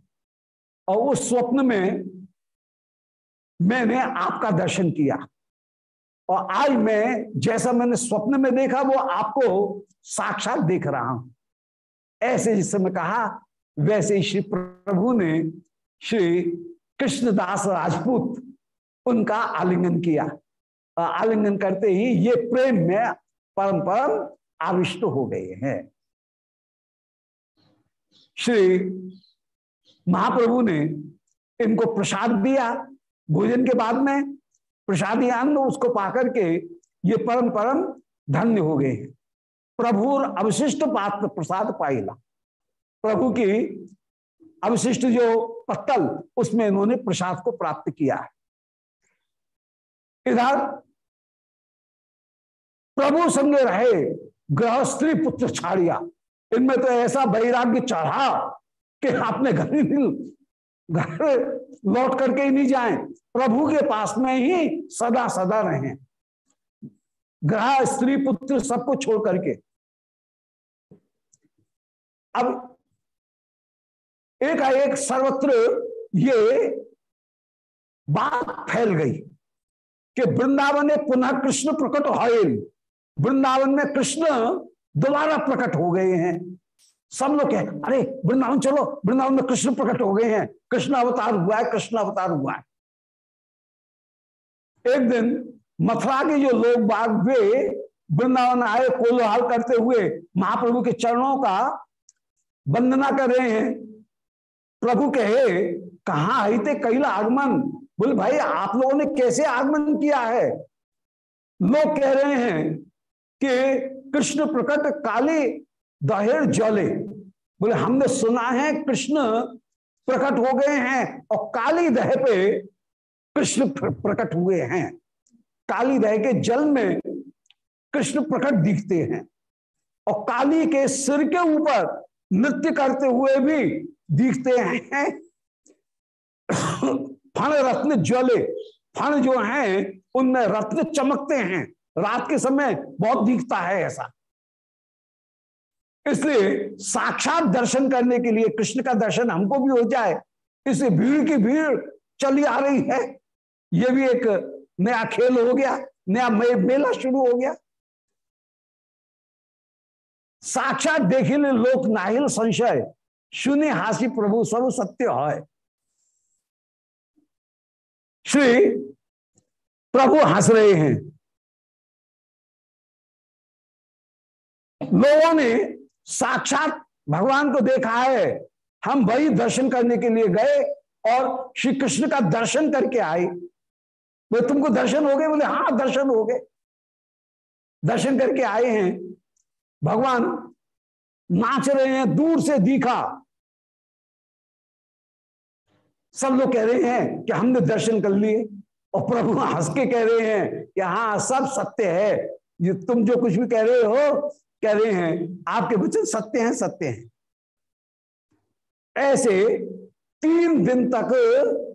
और उस स्वप्न में मैंने आपका दर्शन किया। और आज मैं जैसा मैंने स्वप्न में देखा, वो आपको साक्षात देख रहा हूँ। ऐसे जिस समय कहा, वैसे श्री प्रभु ने श्री कृष्णदास राजपूत उनका आलिंगन किया। आलिंगन करते ही ये प्रेम में परम परम आविष्ट हो गए हैं। श्री महाप्रभु ने इनको प्रसाद दिया भोजन के बाद में, प्रसादी अन्न उसको पाकर के ये परम परम धन्य हो गए प्रभु अवशिष्ट पात्र प्रसाद पाइला। प्रभु की अवशिष्ट जो पत्तल, उसमें इन्होंने प्रसाद को प्राप्त किया है। इधर प्रभु संग रहे ग्रह स्त्री पुत्र छाड़िया। इनमें तो ऐसा वैराग्य चढ़ा कि आपने घर घर लौट करके ही नहीं जाए। प्रभु के पास में ही सदा सदा रहे। ग्रह स्त्री, पुत्र सबको छोड़ करके। अब एक एक सर्वत्र ये बात फैल गई कि वृंदावन पुनः कृष्ण प्रकट होयल वृंदावन में कृष्ण दोबारा प्रकट हो गए हैं। सब लोग कहे, अरे, वृंदावन, चलो, वृंदावन में कृष्ण प्रकट हो गए हैं। कृष्ण अवतार हुआ है, कृष्ण अवतार हुआ है। एक दिन मथुरा के जो लोग बाग वे वृंदावन आए, कोलोहाल करते हुए महाप्रभु के चरणों का वंदना कर रहे हैं। प्रभु कहे, कहा हिते कैला आगमन? बोले, भाई, आप लोगों ने कैसे आगमन किया है? लोग कह रहे हैं कि कृष्ण प्रकट काले दहेर जले। बोले, हमने सुना है कृष्ण प्रकट हो गए हैं और काली दह पे कृष्ण प्रकट हुए हैं। काली दह के जल में कृष्ण प्रकट दिखते हैं और काली के सिर के ऊपर नृत्य करते हुए भी दिखते हैं। फण रत्न ज्वले फण जो हैं, उनमें रत्न चमकते हैं। रात के समय बहुत दिखता है ऐसा। इसलिए साक्षात दर्शन करने के लिए कृष्ण का दर्शन हमको भी हो जाए, इसलिए भीड़ की भीड़ चली आ रही है। यह भी एक नया खेल हो गया, नया मेला शुरू हो गया। साक्षात देखिले लोक नाहिल संशय, शून्य हासी प्रभु सर्व सत्य है। श्री प्रभु हंस रहे हैं। लोगों ने साक्षात भगवान को देखा है। हम वही दर्शन करने के लिए गए और श्री कृष्ण का दर्शन करके आए। बोले तुमको दर्शन हो गए? बोले हाँ दर्शन हो गए। दर्शन करके आए हैं। भगवान नाच रहे हैं, दूर से दिखा। सब लोग कह रहे हैं कि हमने दर्शन कर लिए और प्रभु हंस के कह रहे हैं कि हाँ सब सत्य है। ये तुम जो कुछ भी कह रहे हो कह रहे हैं, आपके वचन सत्य हैं सत्य हैं। ऐसे तीन दिन तक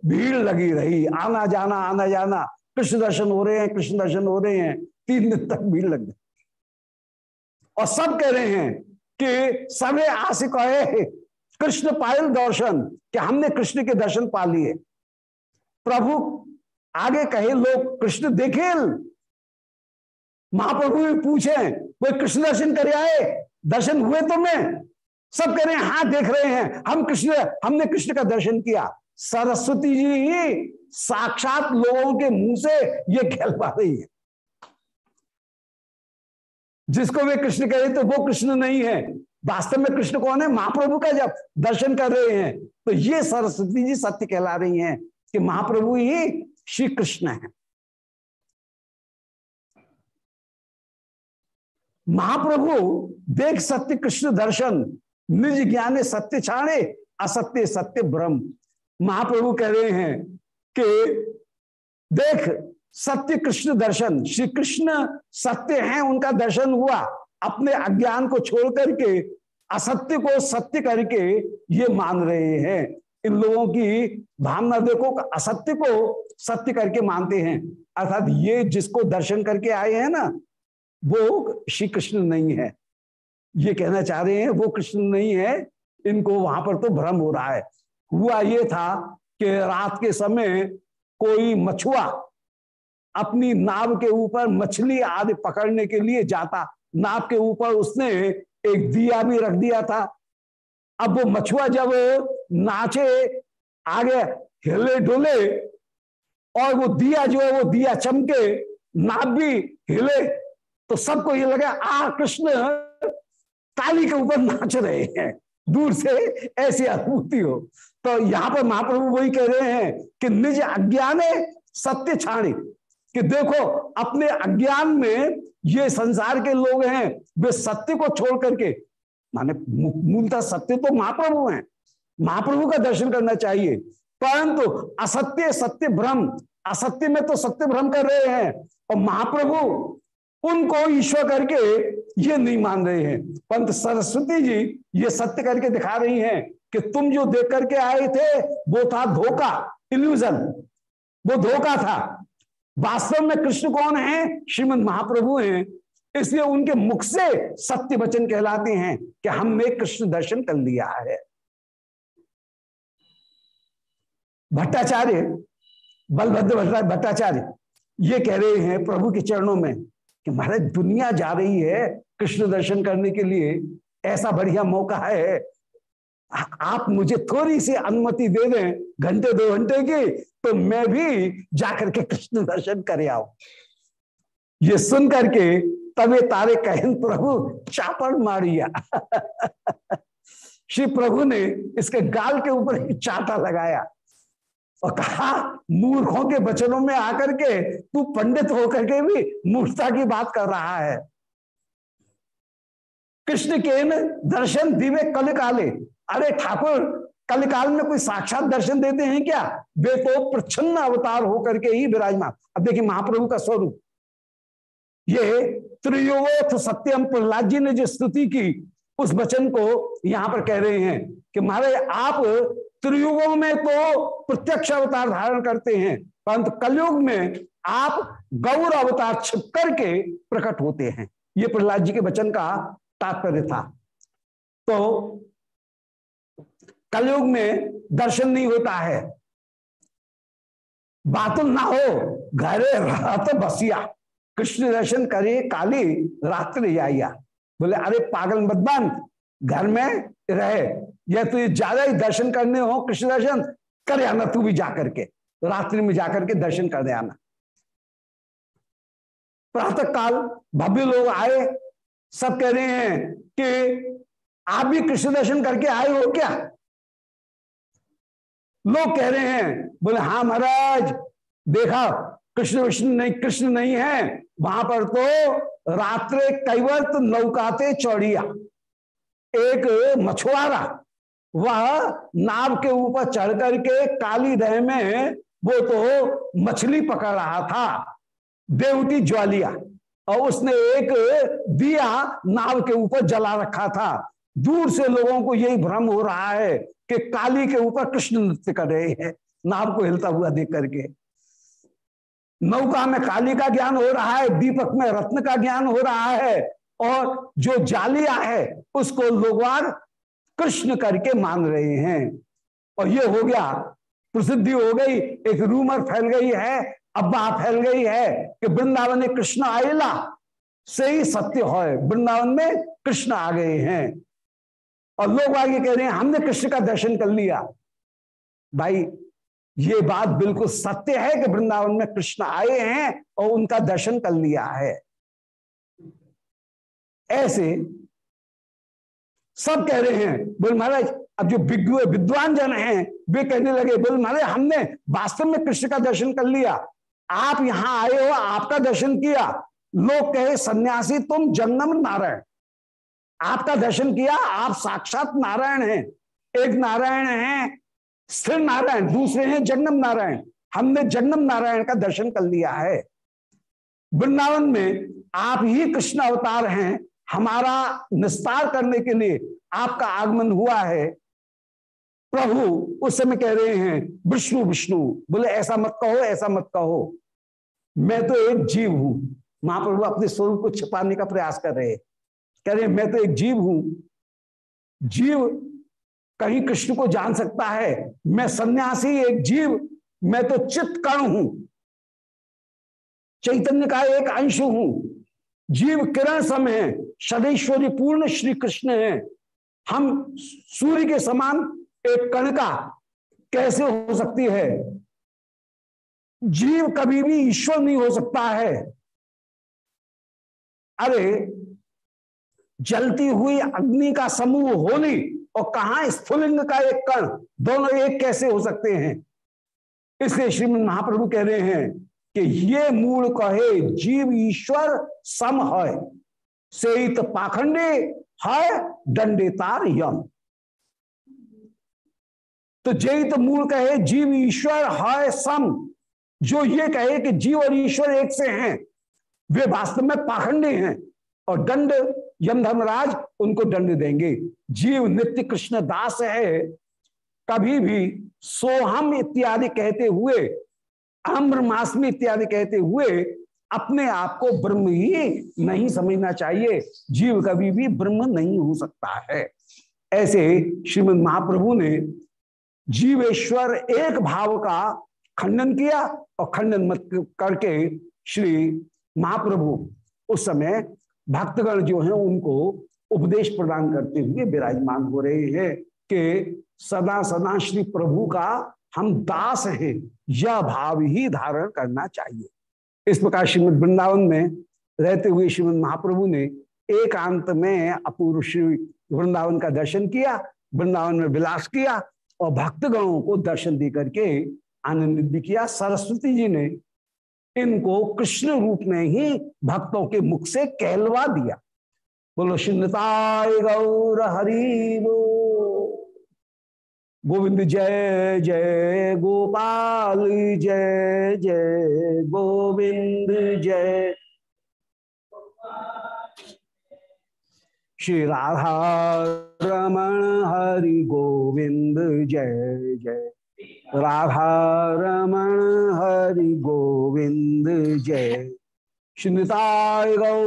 भीड़ लगी रही। आना जाना आना जाना। कृष्ण दर्शन हो रहे हैं, कृष्ण दर्शन हो रहे हैं। तीन दिन तक भीड़ लग गई। और सब कह रहे हैं कि आस कहे, कृष्ण पायल दर्शन, कि हमने कृष्ण के दर्शन पा लिए। प्रभु, आगे कहे, लोग कृष्ण देखे महाप्रभु भी पूछे वो कृष्ण दर्शन कर आए, दर्शन हुए तो मैं। सब कह रहे हैं हाँ देख रहे हैं। हम कृष्ण, हमने कृष्ण का दर्शन किया। सरस्वती जी ही साक्षात लोगों के मुँह से ये खेल पा रही है। जिसको वे कृष्ण कहे तो वो कृष्ण नहीं है। वास्तव में कृष्ण कौन है? महाप्रभु का जब दर्शन कर रहे हैं तो ये सरस्वती जी सत्य कहला रही हैं कि महाप्रभु ही श्री कृष्ण है। महाप्रभु, देख सत्य कृष्ण दर्शन, निज ज्ञाने सत्य छाणे, असत्य सत्य ब्रह्म। महाप्रभु कह रहे हैं कि देख, सत्य कृष्ण दर्शन, श्री कृष्ण सत्य हैं, उनका दर्शन हुआ। अपने अज्ञान को छोड़ करके, असत्य को सत्य करके ये मान रहे हैं। इन लोगों की भावना देखो, असत्य को सत्य करके मानते हैं। अर्थात ये जिसको दर्शन करके आए हैं ना वो श्री कृष्ण नहीं है। ये कहना चाह रहे हैं, वो कृष्ण नहीं है, इनको वहाँ पर तो भ्रम हो रहा है। हुआ ये था कि रात के समय कोई मछुआ अपनी नाव के ऊपर मछली आदि पकड़ने के लिए जाता। नाव के ऊपर उसने एक दिया भी रख दिया था। अब वो मछुआ जब नाचे, आगे हिले डोले और वो दिया जो है, वो दिया चमके, नाव भी हिले तो सबको ये लगा, आ, कृष्ण, ताली के ऊपर नाच रहे हैं। दूर से ऐसी अनुभूति हो। तो यहाँ पर महाप्रभु वही कह रहे हैं कि निज अज्ञान सत्य छाणी, कि देखो, अपने अज्ञान में ये संसार के लोग हैं, वे सत्य को छोड़ करके, माने मूलतः सत्य तो महाप्रभु हैं। महाप्रभु का दर्शन करना चाहिए। परंतु असत्य, सत्य भ्रम, असत्य में तो सत्य भ्रम कर रहे हैं। और महाप्रभु उनको ईश्वर करके ये नहीं मान रहे हैं। पंत सरस्वती जी ये सत्य करके दिखा रही हैं कि तुम जो देख करके आए थे, वो था धोखा इल्यूजन वो धोखा था। वास्तव में कृष्ण कौन है? श्रीमद महाप्रभु हैं। इसलिए उनके मुख से सत्य वचन कहलाते हैं कि हमने कृष्ण दर्शन कर लिया है। भट्टाचार्य, बलभद्र भट्टाचार्य, ये कह रहे हैं प्रभु के चरणों में कि महाराज, दुनिया जा रही है कृष्ण दर्शन करने के लिए। ऐसा बढ़िया मौका है। आप मुझे थोड़ी सी अनुमति दे दें, घंटे, दो घंटे की तो मैं भी जाकर के कृष्ण दर्शन कर आऊ। ये सुन करके तबे तारे कहन प्रभु, चापड़ मारिया। श्री प्रभु ने इसके गाल के ऊपर ही चाटा लगाया। और कहा, मूर्खों के वचनों में आकर के तू पंडित होकर के भी मूर्खता की बात कर रहा है। कृष्ण के दर्शन दिवे कल काले अरे ठाकुर कल काल में कोई साक्षात दर्शन देते हैं क्या? वे तो प्रच्छन्न अवतार होकर के ही विराजमान। अब देखिए महाप्रभु का स्वरूप। ये त्रियोथ सत्यम प्रहलाद जी ने जो स्तुति की, उस वचन को यहाँ पर कह रहे हैं कि, महाराज, आप त्रियुगों में तो प्रत्यक्ष अवतार धारण करते हैं, परंतु कलयुग में आप गौर अवतार छिप करके प्रकट होते हैं। ये प्रहलाद जी के वचन का तात्पर्य था। तो कलयुग में दर्शन नहीं होता है। बातुल ना हो, घरे रात बसिया, कृष्ण दर्शन करे काली रात्रि आइया। बोले, अरे पागल मत घर में रहे या तुझे ज़्यादा ही दर्शन करने हो, कृष्ण दर्शन, कर आना तू भी जाकर के। रात्रि में जाकर के दर्शन कर दे आना। प्रातः काल भव्य लोग आए, सब कह रहे हैं कि आप भी कृष्ण दर्शन करके आए हो क्या? लोग कह रहे हैं, बोले हाँ महाराज, देखा, कृष्ण विष्णु नहीं, कृष्ण नहीं है। वहाँ पर तो रात्रे कैवर्त नौकाते चौड़िया, एक मछुआरा। वह नाव के ऊपर चढ़ करके काली दह में वो तो मछली पकड़ रहा था देवटी ज्वालिया, और उसने एक दिया नाव के ऊपर जला रखा था। दूर से लोगों को यही भ्रम हो रहा है कि काली के ऊपर कृष्ण नृत्य कर रहे हैं, नाव को हिलता हुआ देख करके। नौका में काली का ज्ञान हो रहा है, दीपक में रत्न का ज्ञान हो रहा है, और जो जालिया है, उसको लोग कृष्ण करके मान रहे हैं। और ये हो गया, प्रसिद्धि हो गई, एक रूमर फैल गई है अब्बा फैल गई है कि वृंदावन में कृष्ण आयला से ही सत्य हो, वृंदावन में कृष्ण आ गए हैं। और लोग आगे कह रहे हैं, हमने कृष्ण का दर्शन कर लिया। भाई, ये बात बिल्कुल सत्य है कि वृंदावन में कृष्ण आए हैं और उनका दर्शन कर लिया है। ऐसे सब कह रहे हैं, बोल महाराज, अब जो विद्वान जन हैं, वे कहने लगे, बोल महाराज, हमने वास्तव में कृष्ण का दर्शन कर लिया। आप यहाँ आए हो, आपका दर्शन किया। लोग कहे, सन्यासी तुम जंगम नारायण। आपका दर्शन किया, आप साक्षात नारायण हैं। एक नारायण हैं, स्थिर नारायण, दूसरे हैं जन्म नारायण। हमने जन्म नारायण का दर्शन कर लिया है। वृंदावन में आप ही कृष्ण अवतार हैं हमारा निस्तार करने के लिए आपका आगमन हुआ है। प्रभु उस समय कह रहे हैं, विष्णु विष्णु, बोले, ऐसा मत कहो, ऐसा मत कहो। मैं तो एक जीव हूँ। महाप्रभु अपने स्वरूप को छिपाने का प्रयास कर रहे कह रहे मैं तो एक जीव हूँ। जीव कहीं कृष्ण को जान सकता है। मैं सन्यासी एक जीव, मैं तो चित्त कण हूँ। चैतन्य का एक अंश हूँ। जीव किरण सम है सदैश्वरी पूर्ण श्री कृष्ण है। हम सूर्य के समान एक कण का कैसे हो सकती है? जीव कभी भी ईश्वर नहीं हो सकता है। अरे, जलती हुई अग्नि का समूह होली और कहा स्फुलिंग का एक कण, दोनों एक कैसे हो सकते हैं? इसलिए श्रीमद महाप्रभु कह रहे हैं कि ये मूल कहे, जीव ईश्वर सम है। से पाखंडे है दंडेतार यम। तो जय तो मूल कहे, जीव ईश्वर है सम। जो ये कहे कि जीव और ईश्वर एक से हैं, वे वास्तव में पाखंडी हैं और दंड यम धर्मराज उनको दंड देंगे। जीव नित्य कृष्ण दास है, कभी भी सोहम इत्यादि कहते हुए आम्रमास्मी इत्यादि कहते हुए अपने आप को ब्रह्म ही नहीं समझना चाहिए। जीव कभी भी ब्रह्म नहीं हो सकता है। ऐसे श्रीमद महाप्रभु ने जीवेश्वर एक भाव का खंडन किया और खंडन मत करके श्री महाप्रभु उस समय भक्तगण जो हैं उनको उपदेश प्रदान करते हुए विराजमान हो रहे हैं कि सदा सदा श्री प्रभु का हम दास हैं। यह भाव ही धारण करना चाहिए। इस प्रकार श्रीमद वृंदावन में रहते हुए श्रीमद महाप्रभु ने एकांत में अपूर्व श्री वृंदावन का दर्शन किया, वृंदावन में विलास किया और भक्तगणों को दर्शन दे करके आनंदित भी किया। सरस्वती जी ने इनको कृष्ण रूप में ही भक्तों के मुख से कहलवा दिया। बोलो शिन्नताय गौर हरि गोविंद जय जय गोपाल, जय जय गोविंद, जय। श्री राधा रमण हरि गोविंद, जय जय। राधा रमण हरि गोविंद, जय। श्रीताय गौ